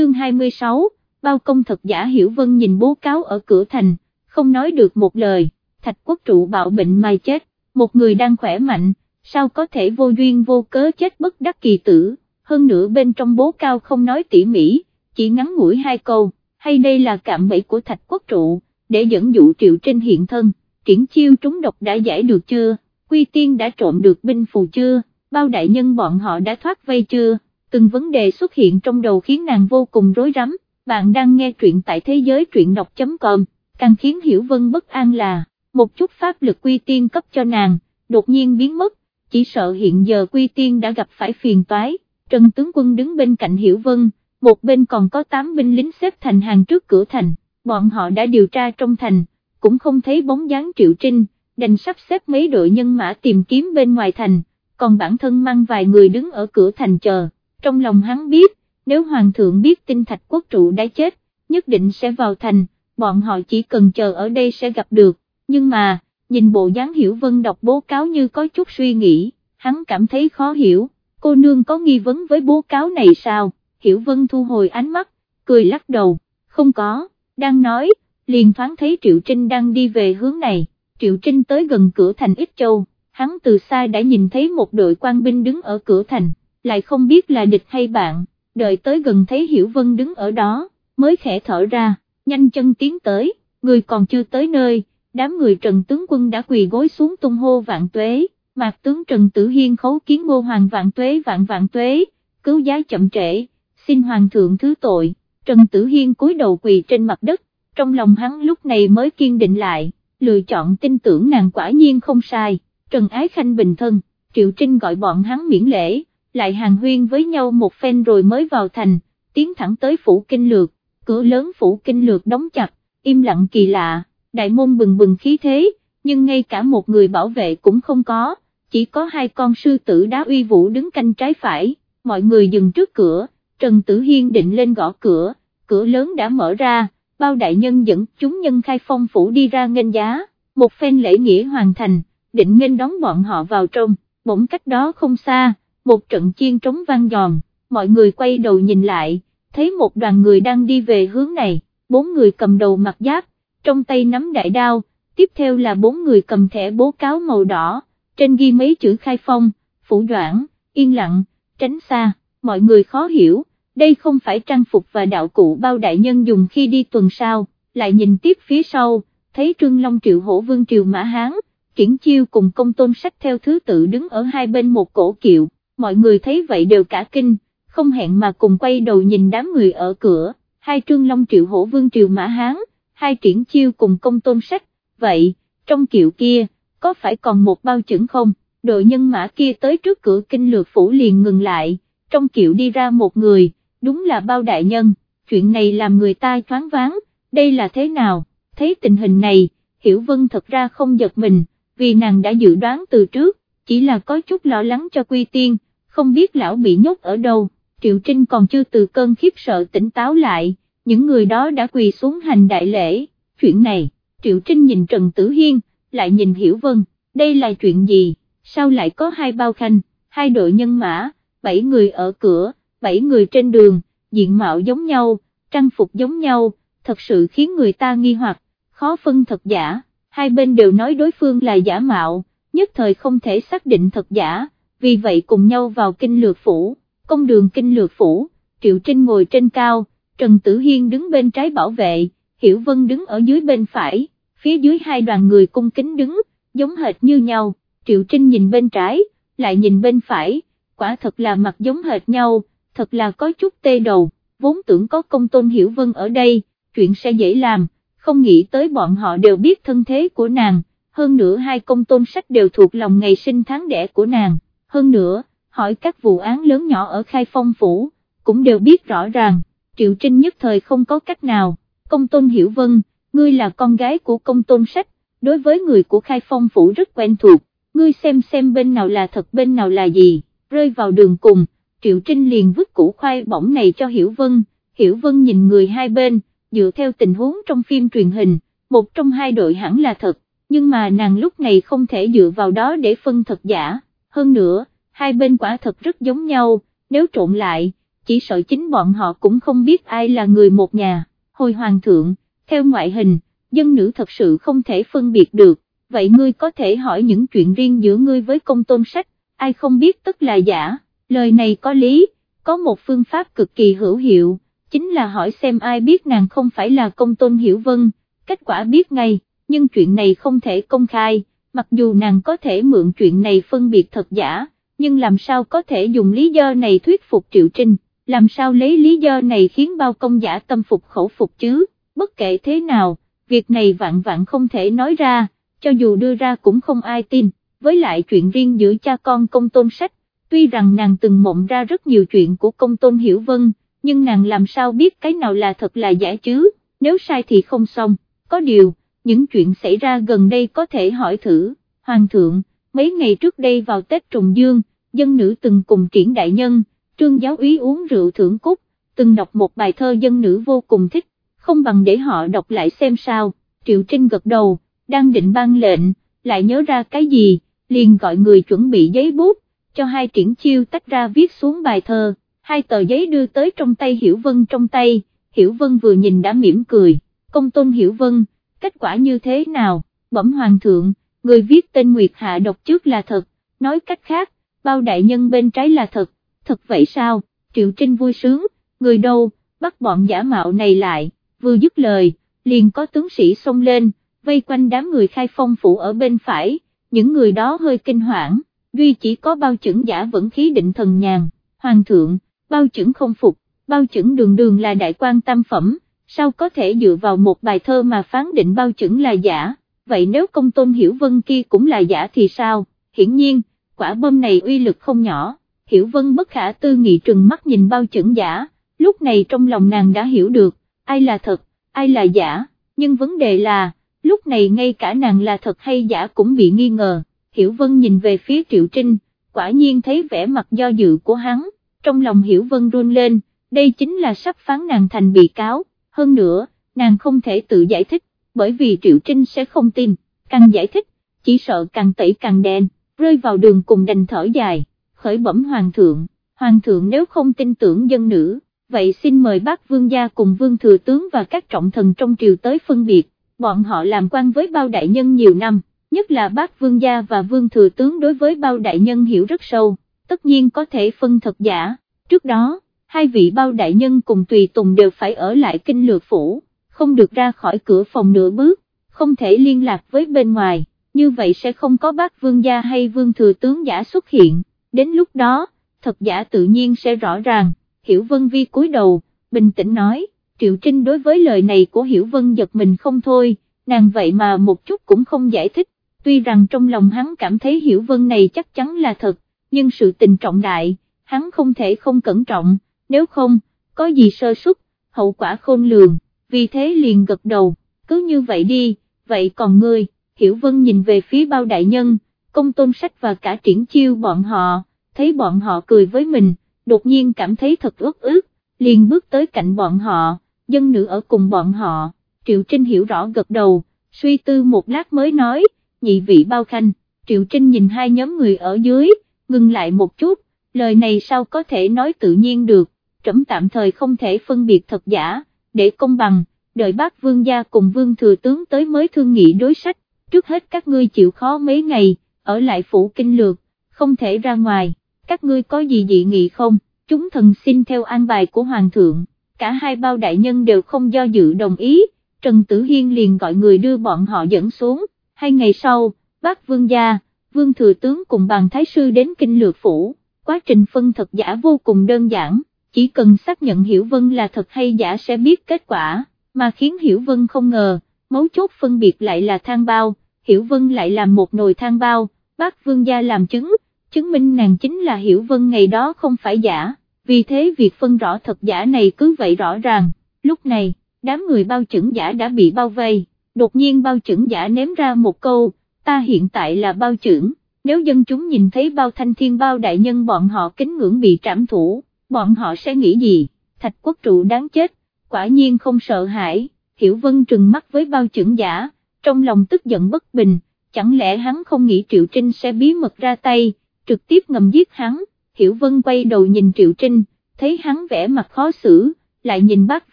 chương 26, bao công thật giả Hiểu Vân nhìn bố cáo ở cửa thành, không nói được một lời, thạch quốc trụ bạo bệnh mà chết, một người đang khỏe mạnh, sao có thể vô duyên vô cớ chết bất đắc kỳ tử, hơn nữa bên trong bố cao không nói tỉ mỉ, chỉ ngắn ngủi hai câu, hay đây là cạm bẫy của thạch quốc trụ, để dẫn dụ triệu trên hiện thân, triển chiêu trúng độc đã giải được chưa, quy tiên đã trộm được binh phù chưa, bao đại nhân bọn họ đã thoát vây chưa, từng vấn đề xuất hiện trong đầu khiến nàng vô cùng rối rắm, bạn đang nghe truyện tại thế giới truyện đọc.com, càng khiến Hiểu Vân bất an là, một chút pháp lực quy tiên cấp cho nàng, đột nhiên biến mất, chỉ sợ hiện giờ quy tiên đã gặp phải phiền toái, Trần Tướng Quân đứng bên cạnh Hiểu Vân, một bên còn có 8 binh lính xếp thành hàng trước cửa thành, bọn họ đã điều tra trong thành, cũng không thấy bóng dáng Triệu Trinh, đành sắp xếp mấy đội nhân mã tìm kiếm bên ngoài thành, còn bản thân mang vài người đứng ở cửa thành chờ, trong lòng hắn biết, nếu Hoàng thượng biết tin Thạch Quốc trụ đã chết, nhất định sẽ vào thành, bọn họ chỉ cần chờ ở đây sẽ gặp được, nhưng mà, nhìn bộ dáng Hiểu Vân đọc bố cáo như có chút suy nghĩ, hắn cảm thấy khó hiểu, cô nương có nghi vấn với bố cáo này sao, Hiểu Vân thu hồi ánh mắt, cười lắc đầu, không có, đang nói, liền thoáng thấy Triệu Trinh đang đi về hướng này, Triệu Trinh tới gần cửa thành ít Châu, hắn từ xa đã nhìn thấy một đội quan binh đứng ở cửa thành, lại không biết là địch hay bạn, đợi tới gần thấy Hiểu Vân đứng ở đó, mới khẽ thở ra, nhanh chân tiến tới, người còn chưa tới nơi, đám người Trần Tướng Quân đã quỳ gối xuống tung hô vạn tuế, mạc tướng Trần Tử Hiên khấu kiến ngô hoàng vạn tuế vạn vạn tuế, cứu giá chậm trễ, xin hoàng thượng thứ tội, Trần Tử Hiên cúi đầu quỳ trên mặt đất, trong lòng hắn lúc này mới kiên định lại, lựa chọn tin tưởng nàng quả nhiên không sai, Trần Ái Khanh bình thân, Triệu Trinh gọi bọn hắn miễn lễ, lại hàng huyên với nhau một phen rồi mới vào thành, tiến thẳng tới phủ kinh lược, cửa lớn phủ kinh lược đóng chặt, im lặng kỳ lạ, đại môn bừng bừng khí thế, nhưng ngay cả một người bảo vệ cũng không có, chỉ có hai con sư tử đá uy vũ đứng canh trái phải, mọi người dừng trước cửa, Trần Tử Hiên định lên gõ cửa, cửa lớn đã mở ra, bao đại nhân dẫn chúng nhân khai phong phủ đi ra nghênh giá, một phen lễ nghĩa hoàn thành, định nghênh đón bọn họ vào trong, bỗng cách đó không xa, một trận chiên trống vang giòn, mọi người quay đầu nhìn lại, thấy một đoàn người đang đi về hướng này, bốn người cầm đầu mặt giáp, trong tay nắm đại đao, tiếp theo là bốn người cầm thẻ bố cáo màu đỏ, trên ghi mấy chữ khai phong, phủ doãn, yên lặng, tránh xa, mọi người khó hiểu, đây không phải trang phục và đạo cụ bao đại nhân dùng khi đi tuần sao, lại nhìn tiếp phía sau, thấy Trương Long Triệu Hổ Vương Triều Mã Hán, triển chiêu cùng công tôn sách theo thứ tự đứng ở hai bên một cổ kiệu, mọi người thấy vậy đều cả kinh, không hẹn mà cùng quay đầu nhìn đám người ở cửa, hai Trương Long Triệu Hổ Vương Triều Mã Hán, hai triển chiêu cùng công tôn sách, vậy, trong kiệu kia, có phải còn một bao chững không, đội nhân mã kia tới trước cửa kinh lược phủ liền ngừng lại, trong kiệu đi ra một người, đúng là bao đại nhân, chuyện này làm người ta thoáng váng, đây là thế nào, thấy tình hình này, Hiểu Vân thật ra không giật mình, vì nàng đã dự đoán từ trước, chỉ là có chút lo lắng cho Quy Tiên, không biết lão bị nhốt ở đâu, Triệu Trinh còn chưa từ cơn khiếp sợ tỉnh táo lại, những người đó đã quỳ xuống hành đại lễ, chuyện này, Triệu Trinh nhìn Trần Tử Hiên, lại nhìn Hiểu Vân, đây là chuyện gì, sao lại có hai bao khanh, hai đội nhân mã, bảy người ở cửa, bảy người trên đường, diện mạo giống nhau, trang phục giống nhau, thật sự khiến người ta nghi hoặc, khó phân thật giả, hai bên đều nói đối phương là giả mạo, nhất thời không thể xác định thật giả, vì vậy cùng nhau vào kinh lược phủ, công đường kinh lược phủ, Triệu Trinh ngồi trên cao, Trần Tử Hiên đứng bên trái bảo vệ, Hiểu Vân đứng ở dưới bên phải, phía dưới hai đoàn người cung kính đứng, giống hệt như nhau, Triệu Trinh nhìn bên trái, lại nhìn bên phải, quả thật là mặt giống hệt nhau, thật là có chút tê đầu, vốn tưởng có công tôn Hiểu Vân ở đây, chuyện sẽ dễ làm, không nghĩ tới bọn họ đều biết thân thế của nàng, hơn nữa hai công tôn sách đều thuộc lòng ngày sinh tháng đẻ của nàng, hơn nữa, hỏi các vụ án lớn nhỏ ở khai phong phủ, cũng đều biết rõ ràng, Triệu Trinh nhất thời không có cách nào, công tôn Hiểu Vân, ngươi là con gái của công tôn sách, đối với người của khai phong phủ rất quen thuộc, ngươi xem xem bên nào là thật bên nào là gì, rơi vào đường cùng, Triệu Trinh liền vứt củ khoai bỏng này cho Hiểu Vân, Hiểu Vân nhìn người hai bên, dựa theo tình huống trong phim truyền hình, một trong hai đội hẳn là thật, nhưng mà nàng lúc này không thể dựa vào đó để phân thật giả, hơn nữa, hai bên quả thật rất giống nhau, nếu trộn lại, chỉ sợ chính bọn họ cũng không biết ai là người một nhà, hồi hoàng thượng, theo ngoại hình, dân nữ thật sự không thể phân biệt được, vậy ngươi có thể hỏi những chuyện riêng giữa ngươi với công tôn sách, ai không biết tức là giả, lời này có lý, có một phương pháp cực kỳ hữu hiệu, chính là hỏi xem ai biết nàng không phải là công tôn hiểu vân, kết quả biết ngay, nhưng chuyện này không thể công khai, mặc dù nàng có thể mượn chuyện này phân biệt thật giả, nhưng làm sao có thể dùng lý do này thuyết phục Triệu Trinh, làm sao lấy lý do này khiến bao công giả tâm phục khẩu phục chứ, bất kể thế nào, việc này vạn vạn không thể nói ra, cho dù đưa ra cũng không ai tin, với lại chuyện riêng giữa cha con công tôn sách, tuy rằng nàng từng mộng ra rất nhiều chuyện của công tôn hiểu vân, nhưng nàng làm sao biết cái nào là thật là giả chứ, nếu sai thì không xong, có điều, những chuyện xảy ra gần đây có thể hỏi thử, Hoàng thượng, mấy ngày trước đây vào Tết Trùng Dương, dân nữ từng cùng triển đại nhân, trương giáo úy uống rượu thưởng cúc, từng đọc một bài thơ dân nữ vô cùng thích, không bằng để họ đọc lại xem sao, Triệu Trinh gật đầu, đang định ban lệnh, lại nhớ ra cái gì, liền gọi người chuẩn bị giấy bút, cho hai triển chiêu tách ra viết xuống bài thơ, hai tờ giấy đưa tới trong tay Hiểu Vân trong tay, Hiểu Vân vừa nhìn đã mỉm cười, công tôn Hiểu Vân, kết quả như thế nào, bẩm hoàng thượng, người viết tên Nguyệt Hạ độc trước là thật, nói cách khác, bao đại nhân bên trái là thật, thật vậy sao, Triệu Trinh vui sướng, người đâu, bắt bọn giả mạo này lại, vừa dứt lời, liền có tướng sĩ xông lên, vây quanh đám người khai phong phủ ở bên phải, những người đó hơi kinh hoảng, duy chỉ có bao chững giả vẫn khí định thần nhàn, hoàng thượng, bao chững không phục, bao chững đường đường là đại quan tam phẩm, sao có thể dựa vào một bài thơ mà phán định bao chuẩn là giả, vậy nếu công tôn hiểu vân kia cũng là giả thì sao, hiển nhiên, quả bom này uy lực không nhỏ, hiểu vân bất khả tư nghị trừng mắt nhìn bao chuẩn giả, lúc này trong lòng nàng đã hiểu được, ai là thật, ai là giả, nhưng vấn đề là, lúc này ngay cả nàng là thật hay giả cũng bị nghi ngờ, hiểu vân nhìn về phía triệu trinh, quả nhiên thấy vẻ mặt do dự của hắn, trong lòng hiểu vân run lên, đây chính là sắp phán nàng thành bị cáo, hơn nữa, nàng không thể tự giải thích, bởi vì Triệu Trinh sẽ không tin, càng giải thích, chỉ sợ càng tẩy càng đen, rơi vào đường cùng đành thở dài, khởi bẩm Hoàng thượng, Hoàng thượng nếu không tin tưởng dân nữ, vậy xin mời bác vương gia cùng vương thừa tướng và các trọng thần trong triều tới phân biệt, bọn họ làm quan với bao đại nhân nhiều năm, nhất là bác vương gia và vương thừa tướng đối với bao đại nhân hiểu rất sâu, tất nhiên có thể phân thật giả, trước đó, hai vị bao đại nhân cùng tùy tùng đều phải ở lại kinh lược phủ, không được ra khỏi cửa phòng nửa bước, không thể liên lạc với bên ngoài, như vậy sẽ không có bác vương gia hay vương thừa tướng giả xuất hiện, đến lúc đó, thật giả tự nhiên sẽ rõ ràng, Hiểu Vân Vi cúi đầu, bình tĩnh nói, Triệu Trinh đối với lời này của Hiểu Vân giật mình không thôi, nàng vậy mà một chút cũng không giải thích, tuy rằng trong lòng hắn cảm thấy Hiểu Vân này chắc chắn là thật, nhưng sự tình trọng đại, hắn không thể không cẩn trọng nếu không, có gì sơ suất, hậu quả khôn lường, vì thế liền gật đầu, cứ như vậy đi, vậy còn ngươi, Hiểu Vân nhìn về phía bao đại nhân, công tôn sách và cả triển chiêu bọn họ, thấy bọn họ cười với mình, đột nhiên cảm thấy thật ướt ướt liền bước tới cạnh bọn họ, dân nữ ở cùng bọn họ, Triệu Trinh hiểu rõ gật đầu, suy tư một lát mới nói, nhị vị bao khanh, Triệu Trinh nhìn hai nhóm người ở dưới, ngừng lại một chút, lời này sao có thể nói tự nhiên được, trẫm tạm thời không thể phân biệt thật giả, để công bằng, đợi bác vương gia cùng vương thừa tướng tới mới thương nghị đối sách, trước hết các ngươi chịu khó mấy ngày, ở lại phủ kinh lược, không thể ra ngoài, các ngươi có gì dị nghị không, chúng thần xin theo an bài của hoàng thượng, cả hai bao đại nhân đều không do dự đồng ý, Trần Tử Hiên liền gọi người đưa bọn họ dẫn xuống, hai ngày sau, bác vương gia, vương thừa tướng cùng bàn thái sư đến kinh lược phủ, quá trình phân thật giả vô cùng đơn giản chỉ cần xác nhận Hiểu Vân là thật hay giả sẽ biết kết quả, mà khiến Hiểu Vân không ngờ, mấu chốt phân biệt lại là thang bao, Hiểu Vân lại làm một nồi thang bao, bác vương gia làm chứng, chứng minh nàng chính là Hiểu Vân ngày đó không phải giả, vì thế việc phân rõ thật giả này cứ vậy rõ ràng, lúc này, đám người bao chứng giả đã bị bao vây, đột nhiên bao chứng giả ném ra một câu, ta hiện tại là bao trưởng, nếu dân chúng nhìn thấy bao thanh thiên bao đại nhân bọn họ kính ngưỡng bị trảm thủ bọn họ sẽ nghĩ gì, thạch quốc trụ đáng chết, quả nhiên không sợ hãi, hiểu vân trừng mắt với bao trưởng giả, trong lòng tức giận bất bình, chẳng lẽ hắn không nghĩ Triệu Trinh sẽ bí mật ra tay, trực tiếp ngầm giết hắn, hiểu vân quay đầu nhìn Triệu Trinh, thấy hắn vẻ mặt khó xử, lại nhìn bác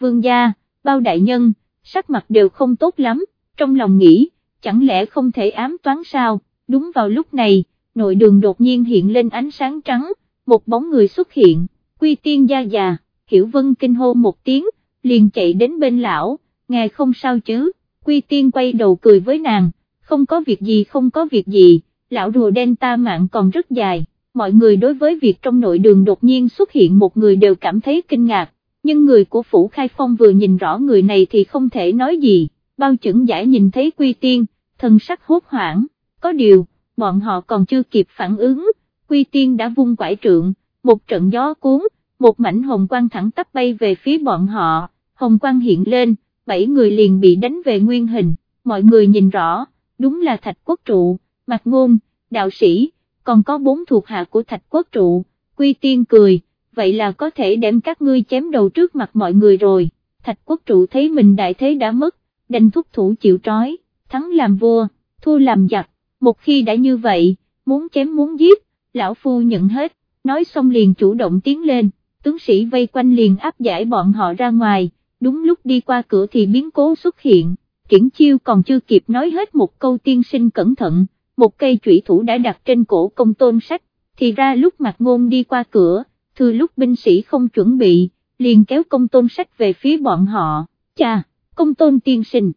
vương gia, bao đại nhân, sắc mặt đều không tốt lắm, trong lòng nghĩ, chẳng lẽ không thể ám toán sao, đúng vào lúc này, nội đường đột nhiên hiện lên ánh sáng trắng, một bóng người xuất hiện, quy tiên gia già, hiểu vân kinh hô một tiếng, liền chạy đến bên lão, ngài không sao chứ, quy tiên quay đầu cười với nàng, không có việc gì không có việc gì, lão rùa đen ta mạng còn rất dài, mọi người đối với việc trong nội đường đột nhiên xuất hiện một người đều cảm thấy kinh ngạc, nhưng người của Phủ Khai Phong vừa nhìn rõ người này thì không thể nói gì, bao chuẩn giải nhìn thấy quy tiên, thần sắc hốt hoảng, có điều, bọn họ còn chưa kịp phản ứng, quy tiên đã vung quải trượng, một trận gió cuốn, một mảnh hồng quang thẳng tắp bay về phía bọn họ, hồng quang hiện lên, bảy người liền bị đánh về nguyên hình, mọi người nhìn rõ, đúng là thạch quốc trụ, mặt ngôn, đạo sĩ, còn có bốn thuộc hạ của thạch quốc trụ, quy tiên cười, vậy là có thể đem các ngươi chém đầu trước mặt mọi người rồi, thạch quốc trụ thấy mình đại thế đã mất, đành thúc thủ chịu trói, thắng làm vua, thua làm giặc, một khi đã như vậy, muốn chém muốn giết, lão phu nhận hết, nói xong liền chủ động tiến lên, tướng sĩ vây quanh liền áp giải bọn họ ra ngoài, đúng lúc đi qua cửa thì biến cố xuất hiện, triển chiêu còn chưa kịp nói hết một câu tiên sinh cẩn thận, một cây chủy thủ đã đặt trên cổ công tôn sách, thì ra lúc mặt ngôn đi qua cửa, thừa lúc binh sĩ không chuẩn bị, liền kéo công tôn sách về phía bọn họ, cha, công tôn tiên sinh,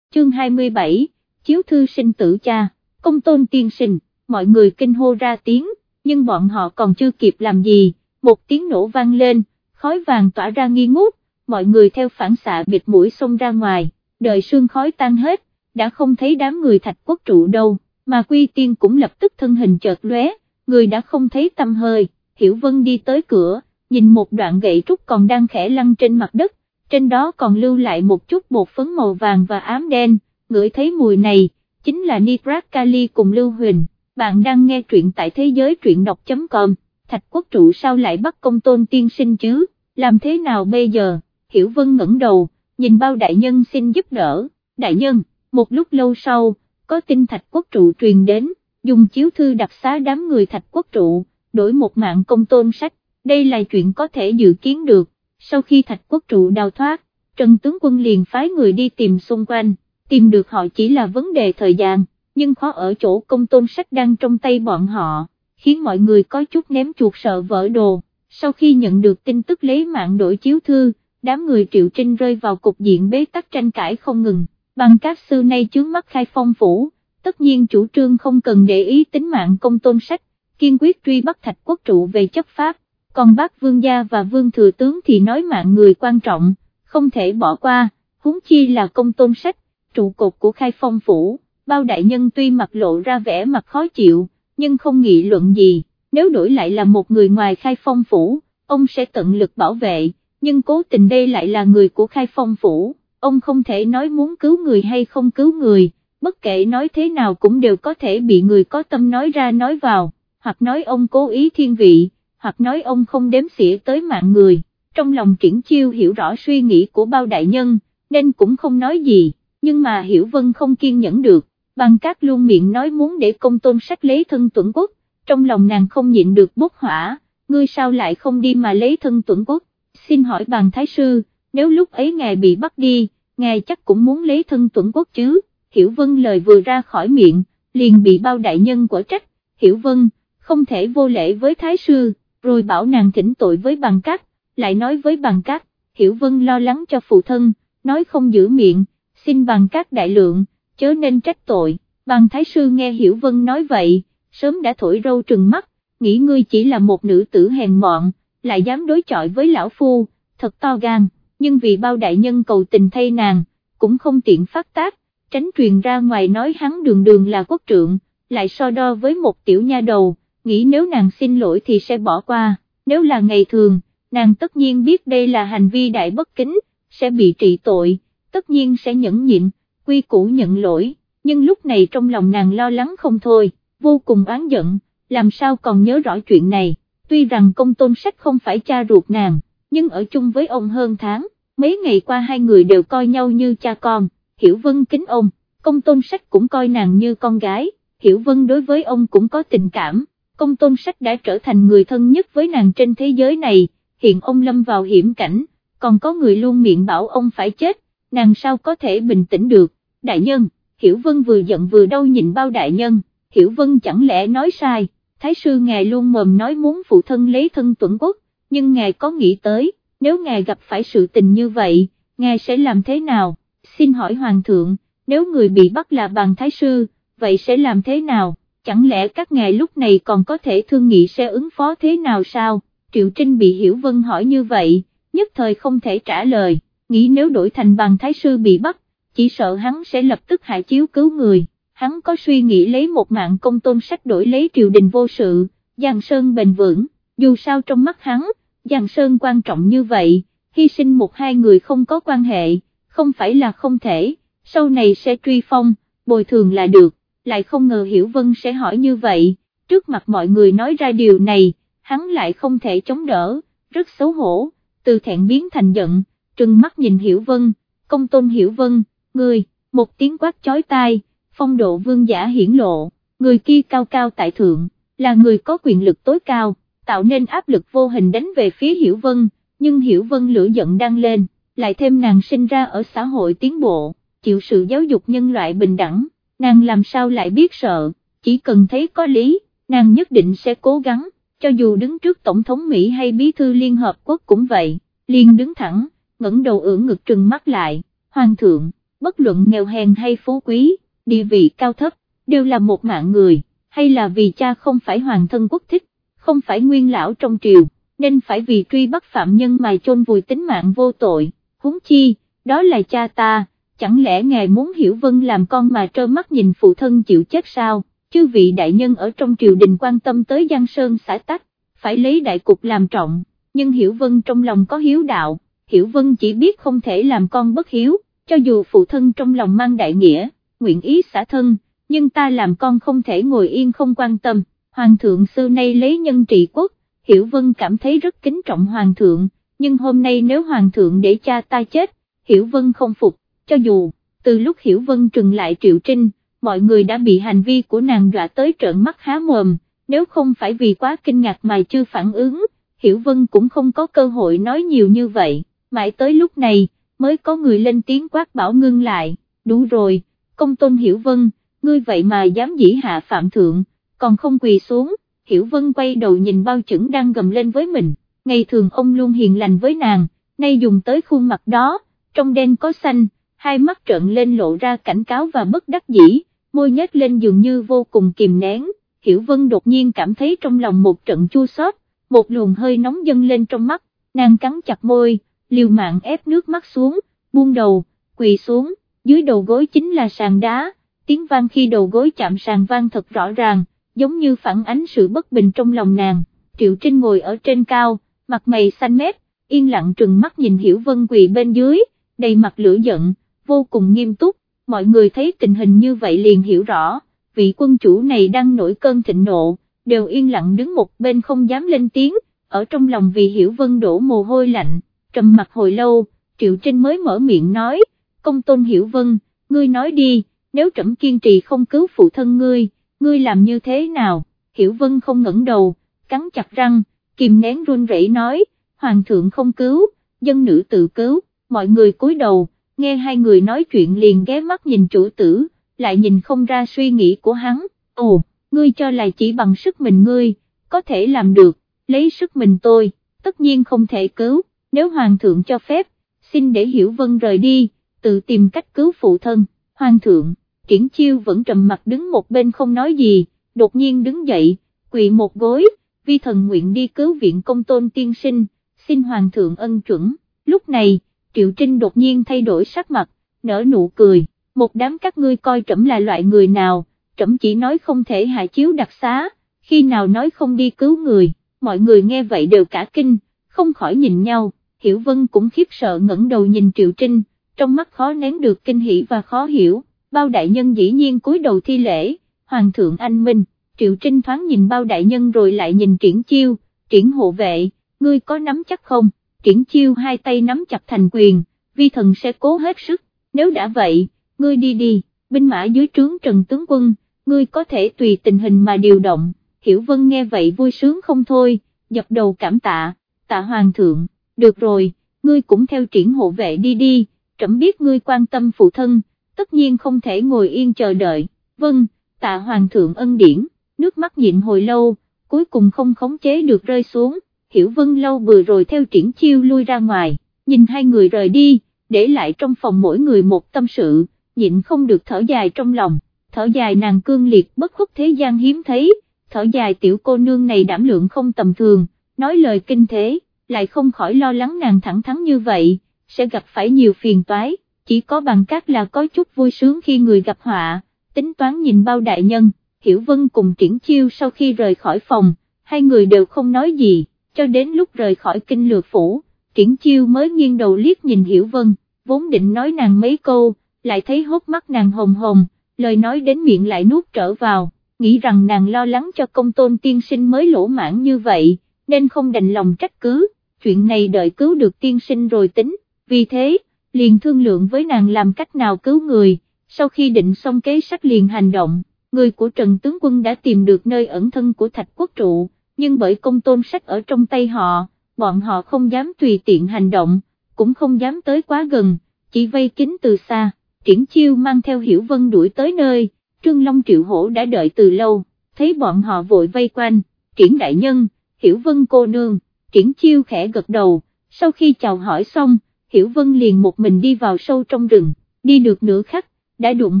chương 27, chiếu thư sinh tử cha, công tôn tiên sinh, mọi người kinh hô ra tiếng, nhưng bọn họ còn chưa kịp làm gì, một tiếng nổ vang lên, khói vàng tỏa ra nghi ngút, mọi người theo phản xạ bịt mũi xông ra ngoài, đợi sương khói tan hết, đã không thấy đám người thạch quốc trụ đâu, mà quy tiên cũng lập tức thân hình chợt lóe, người đã không thấy tâm hơi, Hiểu Vân đi tới cửa, nhìn một đoạn gậy trúc còn đang khẽ lăn trên mặt đất, trên đó còn lưu lại một chút bột phấn màu vàng và ám đen, ngửi thấy mùi này, chính là Nitrat Kali cùng Lưu Huỳnh, bạn đang nghe truyện tại thế giới truyện đọc.com, Thạch Quốc Trụ sao lại bắt công tôn tiên sinh chứ, làm thế nào bây giờ, Hiểu Vân ngẩng đầu, nhìn bao đại nhân xin giúp đỡ, đại nhân, một lúc lâu sau, có tin Thạch Quốc Trụ truyền đến, dùng chiếu thư đặc xá đám người Thạch Quốc Trụ, đổi một mạng công tôn sách, đây là chuyện có thể dự kiến được, sau khi Thạch Quốc Trụ đào thoát, Trần Tướng Quân liền phái người đi tìm xung quanh, tìm được họ chỉ là vấn đề thời gian, nhưng khó ở chỗ công tôn sách đang trong tay bọn họ, khiến mọi người có chút ném chuột sợ vỡ đồ, sau khi nhận được tin tức lấy mạng đổi chiếu thư, đám người triệu trinh rơi vào cục diện bế tắc tranh cãi không ngừng, bằng các sư nay chướng mắt khai phong phủ, tất nhiên chủ trương không cần để ý tính mạng công tôn sách, kiên quyết truy bắt thạch quốc trụ về chấp pháp, còn bác vương gia và vương thừa tướng thì nói mạng người quan trọng, không thể bỏ qua, huống chi là công tôn sách, trụ cột của khai phong phủ, bao đại nhân tuy mặt lộ ra vẻ mặt khó chịu, nhưng không nghị luận gì, nếu đổi lại là một người ngoài khai phong phủ, ông sẽ tận lực bảo vệ, nhưng cố tình đây lại là người của khai phong phủ, ông không thể nói muốn cứu người hay không cứu người, bất kể nói thế nào cũng đều có thể bị người có tâm nói ra nói vào, hoặc nói ông cố ý thiên vị, hoặc nói ông không đếm xỉa tới mạng người, trong lòng triển chiêu hiểu rõ suy nghĩ của bao đại nhân, nên cũng không nói gì, nhưng mà hiểu vân không kiên nhẫn được, bằng các luôn miệng nói muốn để công tôn sách lấy thân tuẩn quốc, trong lòng nàng không nhịn được bốc hỏa, ngươi sao lại không đi mà lấy thân tuẩn quốc, xin hỏi bàn thái sư, nếu lúc ấy ngài bị bắt đi, ngài chắc cũng muốn lấy thân tuẩn quốc chứ, hiểu vân lời vừa ra khỏi miệng, liền bị bao đại nhân của trách, hiểu vân, không thể vô lễ với thái sư, rồi bảo nàng thỉnh tội với bằng cát, lại nói với bằng cát, hiểu vân lo lắng cho phụ thân, nói không giữ miệng, xin bằng cát đại lượng, chớ nên trách tội, bằng thái sư nghe hiểu vân nói vậy, sớm đã thổi râu trừng mắt, nghĩ ngươi chỉ là một nữ tử hèn mọn, lại dám đối chọi với lão phu, thật to gan, nhưng vì bao đại nhân cầu tình thay nàng, cũng không tiện phát tác, tránh truyền ra ngoài nói hắn đường đường là quốc trượng, lại so đo với một tiểu nha đầu, nghĩ nếu nàng xin lỗi thì sẽ bỏ qua, nếu là ngày thường, nàng tất nhiên biết đây là hành vi đại bất kính, sẽ bị trị tội, tất nhiên sẽ nhẫn nhịn, quy củ nhận lỗi, nhưng lúc này trong lòng nàng lo lắng không thôi, vô cùng oán giận, làm sao còn nhớ rõ chuyện này, tuy rằng công tôn sách không phải cha ruột nàng, nhưng ở chung với ông hơn tháng, mấy ngày qua hai người đều coi nhau như cha con, hiểu vân kính ông, công tôn sách cũng coi nàng như con gái, hiểu vân đối với ông cũng có tình cảm. Công tôn sách đã trở thành người thân nhất với nàng trên thế giới này, hiện ông lâm vào hiểm cảnh, còn có người luôn miệng bảo ông phải chết, nàng sao có thể bình tĩnh được, đại nhân, Hiểu Vân vừa giận vừa đau nhìn bao đại nhân, Hiểu Vân chẳng lẽ nói sai, Thái sư ngài luôn mồm nói muốn phụ thân lấy thân tuẩn quốc, nhưng ngài có nghĩ tới, nếu ngài gặp phải sự tình như vậy, ngài sẽ làm thế nào, xin hỏi hoàng thượng, nếu người bị bắt là bàn thái sư, vậy sẽ làm thế nào, chẳng lẽ các ngài lúc này còn có thể thương nghị sẽ ứng phó thế nào sao, Triệu Trinh bị Hiểu Vân hỏi như vậy, nhất thời không thể trả lời, nghĩ nếu đổi thành bàn thái sư bị bắt, chỉ sợ hắn sẽ lập tức hạ chiếu cứu người, hắn có suy nghĩ lấy một mạng công tôn sách đổi lấy triều đình vô sự, Giang Sơn bền vững, dù sao trong mắt hắn, Giang Sơn quan trọng như vậy, hy sinh một hai người không có quan hệ, không phải là không thể, sau này sẽ truy phong, bồi thường là được, lại không ngờ Hiểu Vân sẽ hỏi như vậy, trước mặt mọi người nói ra điều này, hắn lại không thể chống đỡ, rất xấu hổ, từ thẹn biến thành giận, trừng mắt nhìn Hiểu Vân, công tôn Hiểu Vân, người, một tiếng quát chói tai, phong độ vương giả hiển lộ, người kia cao cao tại thượng, là người có quyền lực tối cao, tạo nên áp lực vô hình đánh về phía Hiểu Vân, nhưng Hiểu Vân lửa giận đang lên, lại thêm nàng sinh ra ở xã hội tiến bộ, chịu sự giáo dục nhân loại bình đẳng, nàng làm sao lại biết sợ, chỉ cần thấy có lý, nàng nhất định sẽ cố gắng, cho dù đứng trước Tổng thống Mỹ hay Bí thư Liên Hợp Quốc cũng vậy, liền đứng thẳng, ngẩng đầu ưỡn ngực trừng mắt lại, Hoàng thượng, bất luận nghèo hèn hay phú quý, địa vị cao thấp, đều là một mạng người, hay là vì cha không phải hoàng thân quốc thích, không phải nguyên lão trong triều, nên phải vì truy bắt phạm nhân mà chôn vùi tính mạng vô tội, huống chi, đó là cha ta, chẳng lẽ ngài muốn hiểu vân làm con mà trơ mắt nhìn phụ thân chịu chết sao, chư vị đại nhân ở trong triều đình quan tâm tới Giang Sơn xã tắc, phải lấy đại cục làm trọng, nhưng hiểu vân trong lòng có hiếu đạo, hiểu vân chỉ biết không thể làm con bất hiếu, cho dù phụ thân trong lòng mang đại nghĩa, nguyện ý xả thân, nhưng ta làm con không thể ngồi yên không quan tâm, hoàng thượng xưa nay lấy nhân trị quốc, hiểu vân cảm thấy rất kính trọng hoàng thượng, nhưng hôm nay nếu hoàng thượng để cha ta chết, hiểu vân không phục, cho dù, từ lúc hiểu vân trừng lại triệu trinh, mọi người đã bị hành vi của nàng dọa tới trợn mắt há mồm, nếu không phải vì quá kinh ngạc mà chưa phản ứng, hiểu vân cũng không có cơ hội nói nhiều như vậy, mãi tới lúc này, mới có người lên tiếng quát bảo ngưng lại, đủ rồi, công tôn hiểu vân, ngươi vậy mà dám dĩ hạ phạm thượng, còn không quỳ xuống, hiểu vân quay đầu nhìn bao chững đang gầm lên với mình, ngày thường ông luôn hiền lành với nàng, nay dùng tới khuôn mặt đó, trong đen có xanh, hai mắt trợn lên lộ ra cảnh cáo và bất đắc dĩ, môi nhếch lên dường như vô cùng kìm nén, hiểu vân đột nhiên cảm thấy trong lòng một trận chua xót, một luồng hơi nóng dâng lên trong mắt, nàng cắn chặt môi, liều mạng ép nước mắt xuống, buông đầu, quỳ xuống, dưới đầu gối chính là sàn đá, tiếng vang khi đầu gối chạm sàn vang thật rõ ràng, giống như phản ánh sự bất bình trong lòng nàng, Triệu Trinh ngồi ở trên cao, mặt mày xanh mét, yên lặng trừng mắt nhìn Hiểu Vân quỳ bên dưới, đầy mặt lửa giận, vô cùng nghiêm túc, mọi người thấy tình hình như vậy liền hiểu rõ, vị quân chủ này đang nổi cơn thịnh nộ, đều yên lặng đứng một bên không dám lên tiếng, ở trong lòng vì Hiểu Vân đổ mồ hôi lạnh trầm mặt hồi lâu, Triệu Trinh mới mở miệng nói, công tôn hiểu vân, ngươi nói đi, nếu trẫm kiên trì không cứu phụ thân ngươi, ngươi làm như thế nào, hiểu vân không ngẩng đầu, cắn chặt răng, kìm nén run rẩy nói, hoàng thượng không cứu, dân nữ tự cứu, mọi người cúi đầu, nghe hai người nói chuyện liền ghé mắt nhìn chủ tử, lại nhìn không ra suy nghĩ của hắn, ồ, ngươi cho là chỉ bằng sức mình ngươi, có thể làm được, lấy sức mình tôi, tất nhiên không thể cứu, nếu hoàng thượng cho phép, xin để Hiểu Vân rời đi, tự tìm cách cứu phụ thân, hoàng thượng, triển chiêu vẫn trầm mặt đứng một bên không nói gì, đột nhiên đứng dậy, quỳ một gối, vi thần nguyện đi cứu viện công tôn tiên sinh, xin hoàng thượng ân chuẩn, lúc này, Triệu Trinh đột nhiên thay đổi sắc mặt, nở nụ cười, một đám các ngươi coi trẫm là loại người nào, trẫm chỉ nói không thể hạ chiếu đặc xá, khi nào nói không đi cứu người, mọi người nghe vậy đều cả kinh, không khỏi nhìn nhau, Hiểu Vân cũng khiếp sợ ngẩng đầu nhìn Triệu Trinh, trong mắt khó nén được kinh hỉ và khó hiểu, bao đại nhân dĩ nhiên cúi đầu thi lễ, Hoàng thượng anh minh, Triệu Trinh thoáng nhìn bao đại nhân rồi lại nhìn triển chiêu, triển hộ vệ, ngươi có nắm chắc không, triển chiêu hai tay nắm chặt thành quyền, vi thần sẽ cố hết sức, nếu đã vậy, ngươi đi đi, binh mã dưới trướng Trần Tướng Quân, ngươi có thể tùy tình hình mà điều động, Hiểu Vân nghe vậy vui sướng không thôi, dập đầu cảm tạ tạ hoàng thượng, được rồi, ngươi cũng theo triển hộ vệ đi đi, trẫm biết ngươi quan tâm phụ thân, tất nhiên không thể ngồi yên chờ đợi, vâng, tạ hoàng thượng ân điển, nước mắt nhịn hồi lâu, cuối cùng không khống chế được rơi xuống, hiểu vân lâu vừa rồi theo triển chiêu lui ra ngoài, nhìn hai người rời đi, để lại trong phòng mỗi người một tâm sự, nhịn không được thở dài trong lòng, thở dài nàng cương liệt bất khuất thế gian hiếm thấy, thở dài tiểu cô nương này đảm lượng không tầm thường, nói lời kinh thế, lại không khỏi lo lắng nàng thẳng thắn như vậy, sẽ gặp phải nhiều phiền toái, chỉ có bằng cách là có chút vui sướng khi người gặp họa, tính toán nhìn bao đại nhân, Hiểu Vân cùng triển chiêu sau khi rời khỏi phòng, hai người đều không nói gì, cho đến lúc rời khỏi kinh lược phủ, triển chiêu mới nghiêng đầu liếc nhìn Hiểu Vân, vốn định nói nàng mấy câu, lại thấy hốt mắt nàng hồng hồng, lời nói đến miệng lại nuốt trở vào, nghĩ rằng nàng lo lắng cho công tôn tiên sinh mới lỗ mãn như vậy, nên không đành lòng trách cứ, chuyện này đợi cứu được tiên sinh rồi tính, vì thế, liền thương lượng với nàng làm cách nào cứu người, sau khi định xong kế sách liền hành động, người của Trần Tướng Quân đã tìm được nơi ẩn thân của Thạch Quốc Trụ, nhưng bởi công tôn sách ở trong tay họ, bọn họ không dám tùy tiện hành động, cũng không dám tới quá gần, chỉ vây kín từ xa, triển chiêu mang theo Hiểu Vân đuổi tới nơi, Trương Long Triệu Hổ đã đợi từ lâu, thấy bọn họ vội vây quanh, triển đại nhân, Hiểu Vân cô nương, triển chiêu khẽ gật đầu, sau khi chào hỏi xong, Hiểu Vân liền một mình đi vào sâu trong rừng, đi được nửa khắc, đã đụng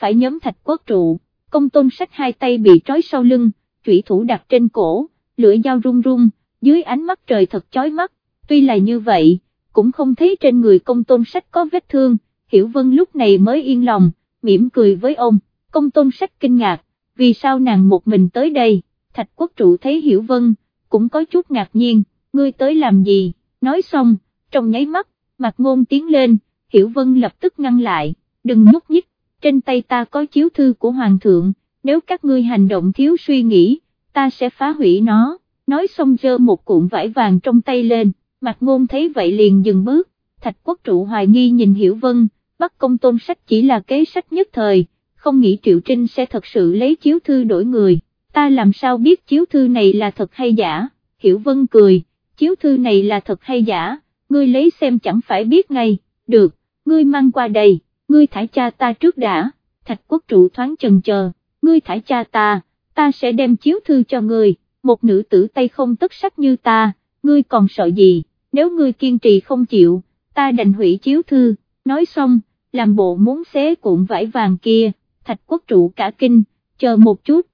phải nhóm thạch quốc trụ, công tôn sách hai tay bị trói sau lưng, chủy thủ đặt trên cổ, lưỡi dao run run, dưới ánh mắt trời thật chói mắt, tuy là như vậy, cũng không thấy trên người công tôn sách có vết thương, Hiểu Vân lúc này mới yên lòng, mỉm cười với ông, công tôn sách kinh ngạc, vì sao nàng một mình tới đây, thạch quốc trụ thấy Hiểu Vân, cũng có chút ngạc nhiên, ngươi tới làm gì, nói xong, trong nháy mắt, mặt ngôn tiến lên, Hiểu Vân lập tức ngăn lại, đừng nhúc nhích, trên tay ta có chiếu thư của Hoàng thượng, nếu các ngươi hành động thiếu suy nghĩ, ta sẽ phá hủy nó, nói xong dơ một cuộn vải vàng trong tay lên, mặt ngôn thấy vậy liền dừng bước, thạch quốc trụ hoài nghi nhìn Hiểu Vân, bắt công tôn sách chỉ là kế sách nhất thời, không nghĩ Triệu Trinh sẽ thật sự lấy chiếu thư đổi người, ta làm sao biết chiếu thư này là thật hay giả, Hiểu Vân cười, chiếu thư này là thật hay giả, ngươi lấy xem chẳng phải biết ngay, được, ngươi mang qua đây, ngươi thải cha ta trước đã, thạch quốc trụ thoáng chần chờ, ngươi thải cha ta, ta sẽ đem chiếu thư cho ngươi, một nữ tử tay không tất sắc như ta, ngươi còn sợ gì, nếu ngươi kiên trì không chịu, ta đành hủy chiếu thư, nói xong, làm bộ muốn xé cuộn vải vàng kia, thạch quốc trụ cả kinh, chờ một chút,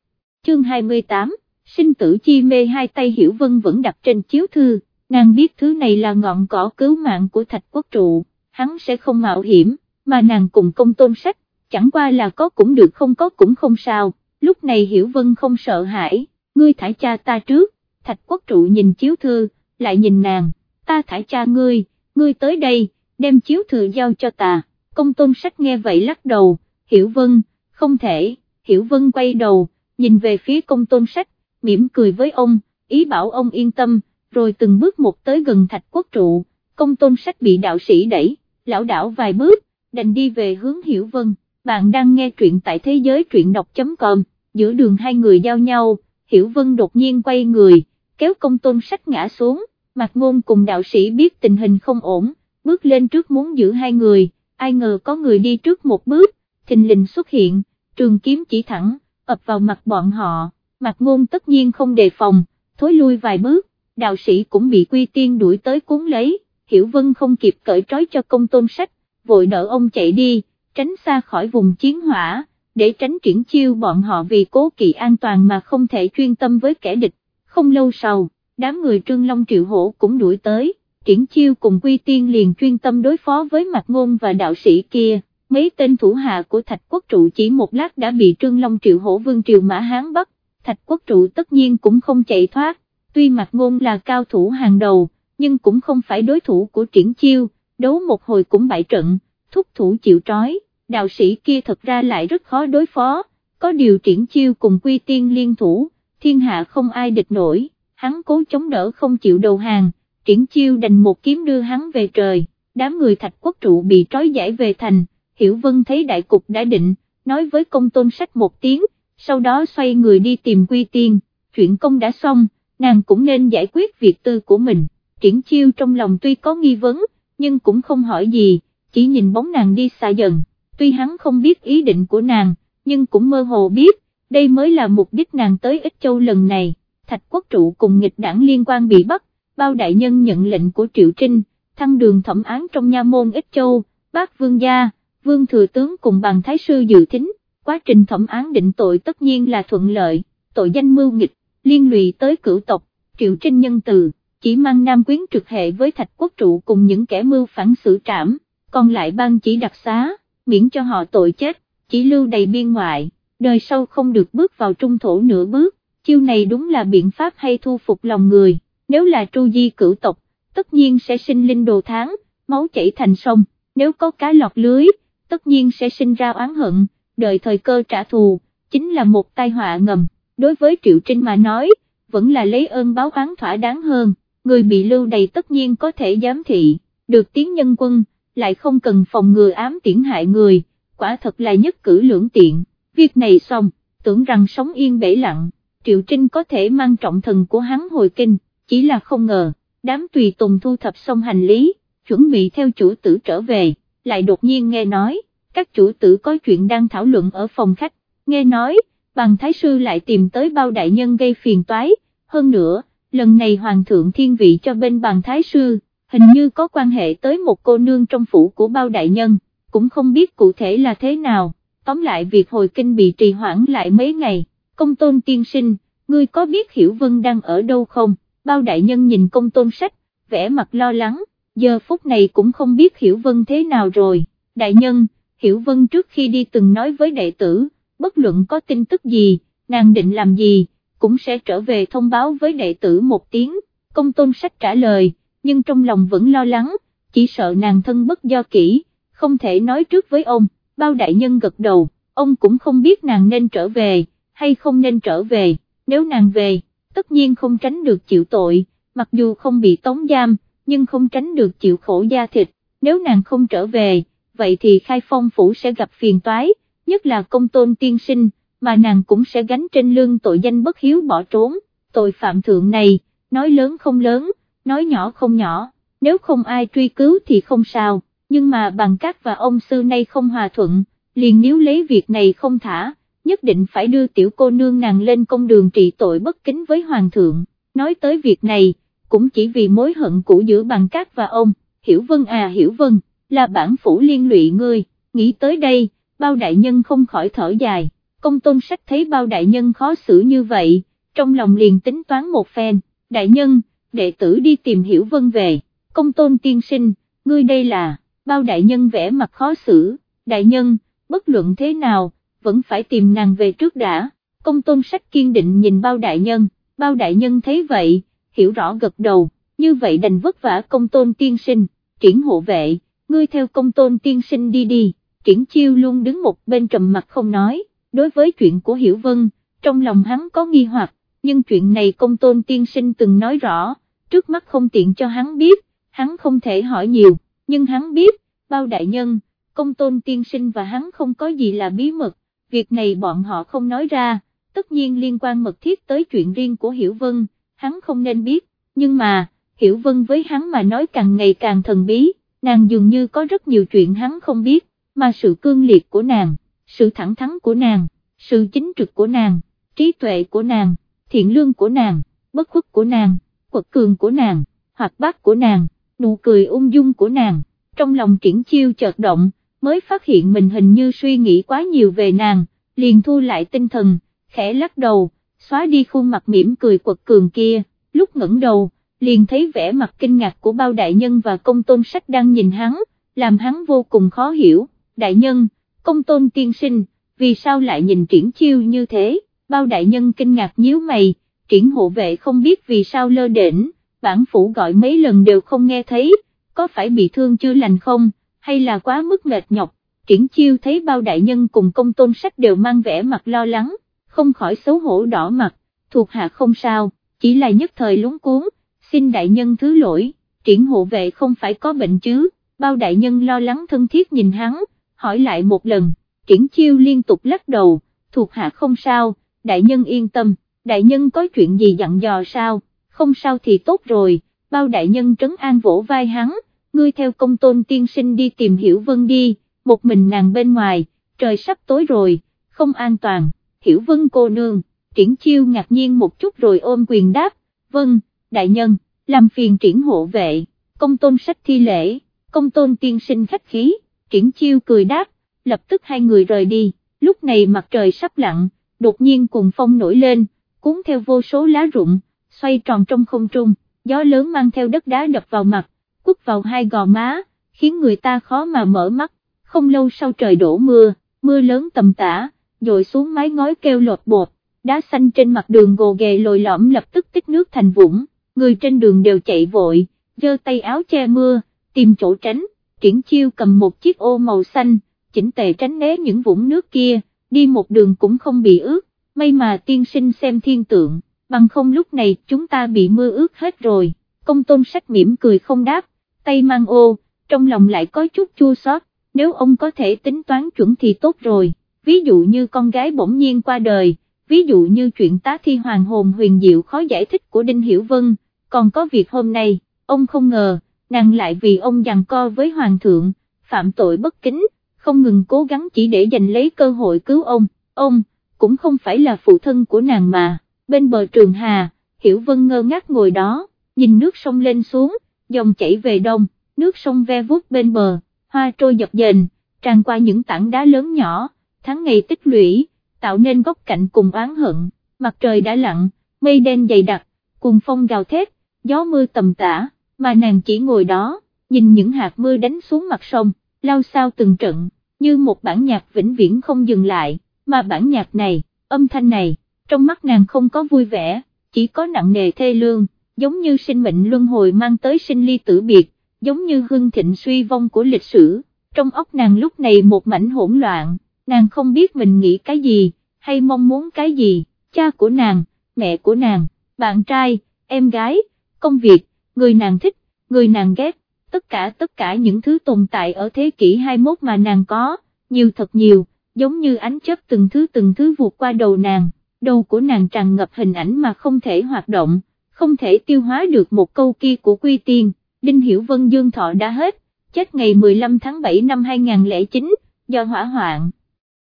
chương 28, sinh tử chi mê hai tay hiểu vân vẫn đặt trên chiếu thư, nàng biết thứ này là ngọn cỏ cứu mạng của thạch quốc trụ, hắn sẽ không mạo hiểm, mà nàng cùng công tôn sách, chẳng qua là có cũng được không có cũng không sao, lúc này hiểu vân không sợ hãi, ngươi thải cha ta trước, thạch quốc trụ nhìn chiếu thư, lại nhìn nàng, ta thải cha ngươi, ngươi tới đây, đem chiếu thư giao cho ta, công tôn sách nghe vậy lắc đầu, hiểu vân, không thể, hiểu vân quay đầu, nhìn về phía công tôn sách, mỉm cười với ông, ý bảo ông yên tâm, rồi từng bước một tới gần thạch quốc trụ, công tôn sách bị đạo sĩ đẩy, lão đảo vài bước, đành đi về hướng hiểu vân, bạn đang nghe truyện tại thế giới truyện đọc.com, giữa đường hai người giao nhau, hiểu vân đột nhiên quay người, kéo công tôn sách ngã xuống, mặt ngôn cùng đạo sĩ biết tình hình không ổn, bước lên trước muốn giữ hai người, ai ngờ có người đi trước một bước, thình lình xuất hiện, trường kiếm chỉ thẳng, ập vào mặt bọn họ, mặt ngôn tất nhiên không đề phòng, thối lui vài bước, đạo sĩ cũng bị quy tiên đuổi tới cuốn lấy, hiểu vân không kịp cởi trói cho công tôn sách, vội đỡ ông chạy đi, tránh xa khỏi vùng chiến hỏa, để tránh triển chiêu bọn họ vì cố kỵ an toàn mà không thể chuyên tâm với kẻ địch, không lâu sau, đám người Trương Long Triệu Hổ cũng đuổi tới, triển chiêu cùng quy tiên liền chuyên tâm đối phó với mặt ngôn và đạo sĩ kia, mấy tên thủ hạ của Thạch Quốc Trụ chỉ một lát đã bị Trương Long Triệu Hổ Vương Triều Mã Hán bắt, Thạch Quốc Trụ tất nhiên cũng không chạy thoát, tuy mặt ngôn là cao thủ hàng đầu, nhưng cũng không phải đối thủ của triển chiêu, đấu một hồi cũng bại trận, thúc thủ chịu trói, đạo sĩ kia thật ra lại rất khó đối phó, có điều triển chiêu cùng quy tiên liên thủ, thiên hạ không ai địch nổi, hắn cố chống đỡ không chịu đầu hàng, triển chiêu đành một kiếm đưa hắn về trời, đám người thạch quốc trụ bị trói giải về thành, hiểu vân thấy đại cục đã định, nói với công tôn sách một tiếng, sau đó xoay người đi tìm quy tiên, chuyện công đã xong, nàng cũng nên giải quyết việc tư của mình. Triển chiêu trong lòng tuy có nghi vấn, nhưng cũng không hỏi gì, chỉ nhìn bóng nàng đi xa dần, tuy hắn không biết ý định của nàng, nhưng cũng mơ hồ biết, đây mới là mục đích nàng tới Ích Châu lần này, thạch quốc trụ cùng nghịch đảng liên quan bị bắt, bao đại nhân nhận lệnh của Triệu Trinh, thăng đường thẩm án trong nha môn Ích Châu, bác vương gia, vương thừa tướng cùng bằng thái sư dự thính, quá trình thẩm án định tội tất nhiên là thuận lợi, tội danh mưu nghịch, liên lụy tới cửu tộc, Triệu Trinh nhân từ, chỉ mang nam quyến trực hệ với thạch quốc trụ cùng những kẻ mưu phản xử trảm, còn lại ban chỉ đặc xá, miễn cho họ tội chết, chỉ lưu đầy biên ngoại, đời sau không được bước vào trung thổ nửa bước, chiêu này đúng là biện pháp hay thu phục lòng người, nếu là tru di cửu tộc, tất nhiên sẽ sinh linh đồ tháng, máu chảy thành sông, nếu có cá lọt lưới, tất nhiên sẽ sinh ra oán hận, đợi thời cơ trả thù, chính là một tai họa ngầm, đối với Triệu Trinh mà nói, vẫn là lấy ơn báo oán thỏa đáng hơn, người bị lưu đầy tất nhiên có thể giám thị, được tiếng nhân quân, lại không cần phòng ngừa ám tiễn hại người, quả thật là nhất cử lưỡng tiện, việc này xong, tưởng rằng sống yên bể lặng, Triệu Trinh có thể mang trọng thần của hắn hồi kinh, chỉ là không ngờ, đám tùy tùng thu thập xong hành lý, chuẩn bị theo chủ tử trở về, lại đột nhiên nghe nói, các chủ tử có chuyện đang thảo luận ở phòng khách, nghe nói, bằng thái sư lại tìm tới bao đại nhân gây phiền toái, hơn nữa, lần này hoàng thượng thiên vị cho bên bằng thái sư, hình như có quan hệ tới một cô nương trong phủ của bao đại nhân, cũng không biết cụ thể là thế nào, tóm lại việc hồi kinh bị trì hoãn lại mấy ngày, công tôn tiên sinh, ngươi có biết Hiểu Vân đang ở đâu không, bao đại nhân nhìn công tôn sách, vẻ mặt lo lắng, giờ phút này cũng không biết Hiểu Vân thế nào rồi, đại nhân, Hiểu Vân trước khi đi từng nói với đệ tử, bất luận có tin tức gì, nàng định làm gì, cũng sẽ trở về thông báo với đệ tử một tiếng, công tôn sách trả lời, nhưng trong lòng vẫn lo lắng, chỉ sợ nàng thân bất do kỹ, không thể nói trước với ông, bao đại nhân gật đầu, ông cũng không biết nàng nên trở về, hay không nên trở về, nếu nàng về, tất nhiên không tránh được chịu tội, mặc dù không bị tống giam, nhưng không tránh được chịu khổ da thịt, nếu nàng không trở về, vậy thì khai phong phủ sẽ gặp phiền toái, nhất là công tôn tiên sinh, mà nàng cũng sẽ gánh trên lưng tội danh bất hiếu bỏ trốn, tội phạm thượng này, nói lớn không lớn, nói nhỏ không nhỏ, nếu không ai truy cứu thì không sao, nhưng mà bằng các và ông sư nay không hòa thuận, liền nếu lấy việc này không thả, nhất định phải đưa tiểu cô nương nàng lên công đường trị tội bất kính với hoàng thượng, nói tới việc này, cũng chỉ vì mối hận cũ giữa bằng các và ông, hiểu vân à hiểu vân, là bản phủ liên lụy ngươi, nghĩ tới đây, bao đại nhân không khỏi thở dài, công tôn sách thấy bao đại nhân khó xử như vậy, trong lòng liền tính toán một phen, đại nhân, đệ tử đi tìm hiểu vân về, công tôn tiên sinh, ngươi đây là, bao đại nhân vẽ mặt khó xử, đại nhân, bất luận thế nào, vẫn phải tìm nàng về trước đã, công tôn sách kiên định nhìn bao đại nhân, bao đại nhân thấy vậy, hiểu rõ gật đầu, như vậy đành vất vả công tôn tiên sinh, triển hộ vệ, ngươi theo công tôn tiên sinh đi đi, triển chiêu luôn đứng một bên trầm mặt không nói, đối với chuyện của Hiểu Vân, trong lòng hắn có nghi hoặc, nhưng chuyện này công tôn tiên sinh từng nói rõ, trước mắt không tiện cho hắn biết, hắn không thể hỏi nhiều, nhưng hắn biết, bao đại nhân, công tôn tiên sinh và hắn không có gì là bí mật, việc này bọn họ không nói ra, tất nhiên liên quan mật thiết tới chuyện riêng của Hiểu Vân, hắn không nên biết, nhưng mà, Hiểu Vân với hắn mà nói càng ngày càng thần bí, nàng dường như có rất nhiều chuyện hắn không biết, mà sự cương liệt của nàng, sự thẳng thắn của nàng, sự chính trực của nàng, trí tuệ của nàng, thiện lương của nàng, bất khuất của nàng, quật cường của nàng, hoạt bát của nàng, nụ cười ung dung của nàng, trong lòng triển chiêu chợt động, mới phát hiện mình hình như suy nghĩ quá nhiều về nàng, liền thu lại tinh thần, khẽ lắc đầu, xóa đi khuôn mặt mỉm cười quật cường kia, lúc ngẩng đầu, liền thấy vẻ mặt kinh ngạc của bao đại nhân và công tôn sách đang nhìn hắn, làm hắn vô cùng khó hiểu, đại nhân, công tôn tiên sinh, vì sao lại nhìn triển chiêu như thế, bao đại nhân kinh ngạc nhíu mày, triển hộ vệ không biết vì sao lơ đễnh, bản phủ gọi mấy lần đều không nghe thấy, có phải bị thương chưa lành không, hay là quá mức mệt nhọc, triển chiêu thấy bao đại nhân cùng công tôn sách đều mang vẻ mặt lo lắng, không khỏi xấu hổ đỏ mặt, thuộc hạ không sao, chỉ là nhất thời lúng cuốn, xin đại nhân thứ lỗi, triển hộ vệ không phải có bệnh chứ, bao đại nhân lo lắng thân thiết nhìn hắn, hỏi lại một lần, triển chiêu liên tục lắc đầu, thuộc hạ không sao, đại nhân yên tâm, đại nhân có chuyện gì dặn dò sao, không sao thì tốt rồi, bao đại nhân trấn an vỗ vai hắn, ngươi theo công tôn tiên sinh đi tìm hiểu vân đi, một mình nàng bên ngoài, trời sắp tối rồi, không an toàn, hiểu vân cô nương, triển chiêu ngạc nhiên một chút rồi ôm quyền đáp, vâng, đại nhân, làm phiền triển hộ vệ, công tôn sách thi lễ, công tôn tiên sinh khách khí, triển chiêu cười đáp, lập tức hai người rời đi, lúc này mặt trời sắp lặn, đột nhiên cùng phong nổi lên, cuốn theo vô số lá rụng, xoay tròn trong không trung, gió lớn mang theo đất đá đập vào mặt, quất vào hai gò má, khiến người ta khó mà mở mắt, không lâu sau trời đổ mưa, mưa lớn tầm tã, dội xuống mái ngói kêu lột bột, đá xanh trên mặt đường gồ ghề lồi lõm lập tức tích nước thành vũng, người trên đường đều chạy vội, giơ tay áo che mưa, tìm chỗ tránh, triển chiêu cầm một chiếc ô màu xanh, chỉnh tề tránh né những vũng nước kia, đi một đường cũng không bị ướt, may mà tiên sinh xem thiên tượng, bằng không lúc này chúng ta bị mưa ướt hết rồi, công tôn sách mỉm cười không đáp, tay mang ô, trong lòng lại có chút chua xót. nếu ông có thể tính toán chuẩn thì tốt rồi, ví dụ như con gái bỗng nhiên qua đời, ví dụ như chuyện tá thi hoàng hồn huyền diệu khó giải thích của Đinh Hiểu Vân, còn có việc hôm nay, ông không ngờ, nàng lại vì ông giằng co với hoàng thượng, phạm tội bất kính, không ngừng cố gắng chỉ để giành lấy cơ hội cứu ông, ông, cũng không phải là phụ thân của nàng mà, bên bờ trường hà, Hiểu Vân ngơ ngác ngồi đó, nhìn nước sông lên xuống, dòng chảy về đông, nước sông ve vuốt bên bờ, hoa trôi dập dềnh, tràn qua những tảng đá lớn nhỏ, tháng ngày tích lũy, tạo nên góc cạnh cùng oán hận, mặt trời đã lặn, mây đen dày đặc, cùng phong gào thét, gió mưa tầm tã, mà nàng chỉ ngồi đó, nhìn những hạt mưa đánh xuống mặt sông, lao sao từng trận, như một bản nhạc vĩnh viễn không dừng lại, mà bản nhạc này, âm thanh này, trong mắt nàng không có vui vẻ, chỉ có nặng nề thê lương, giống như sinh mệnh luân hồi mang tới sinh ly tử biệt, giống như hưng thịnh suy vong của lịch sử, trong óc nàng lúc này một mảnh hỗn loạn, nàng không biết mình nghĩ cái gì, hay mong muốn cái gì, cha của nàng, mẹ của nàng, bạn trai, em gái, công việc, người nàng thích, người nàng ghét, tất cả tất cả những thứ tồn tại ở thế kỷ 21 mà nàng có, nhiều thật nhiều, giống như ánh chớp từng thứ từng thứ vụt qua đầu nàng, đầu của nàng tràn ngập hình ảnh mà không thể hoạt động, không thể tiêu hóa được một câu kia của Quy Tiên, Đinh Hiểu Vân Dương Thọ đã hết, chết ngày 15 tháng 7 năm 2009, do hỏa hoạn.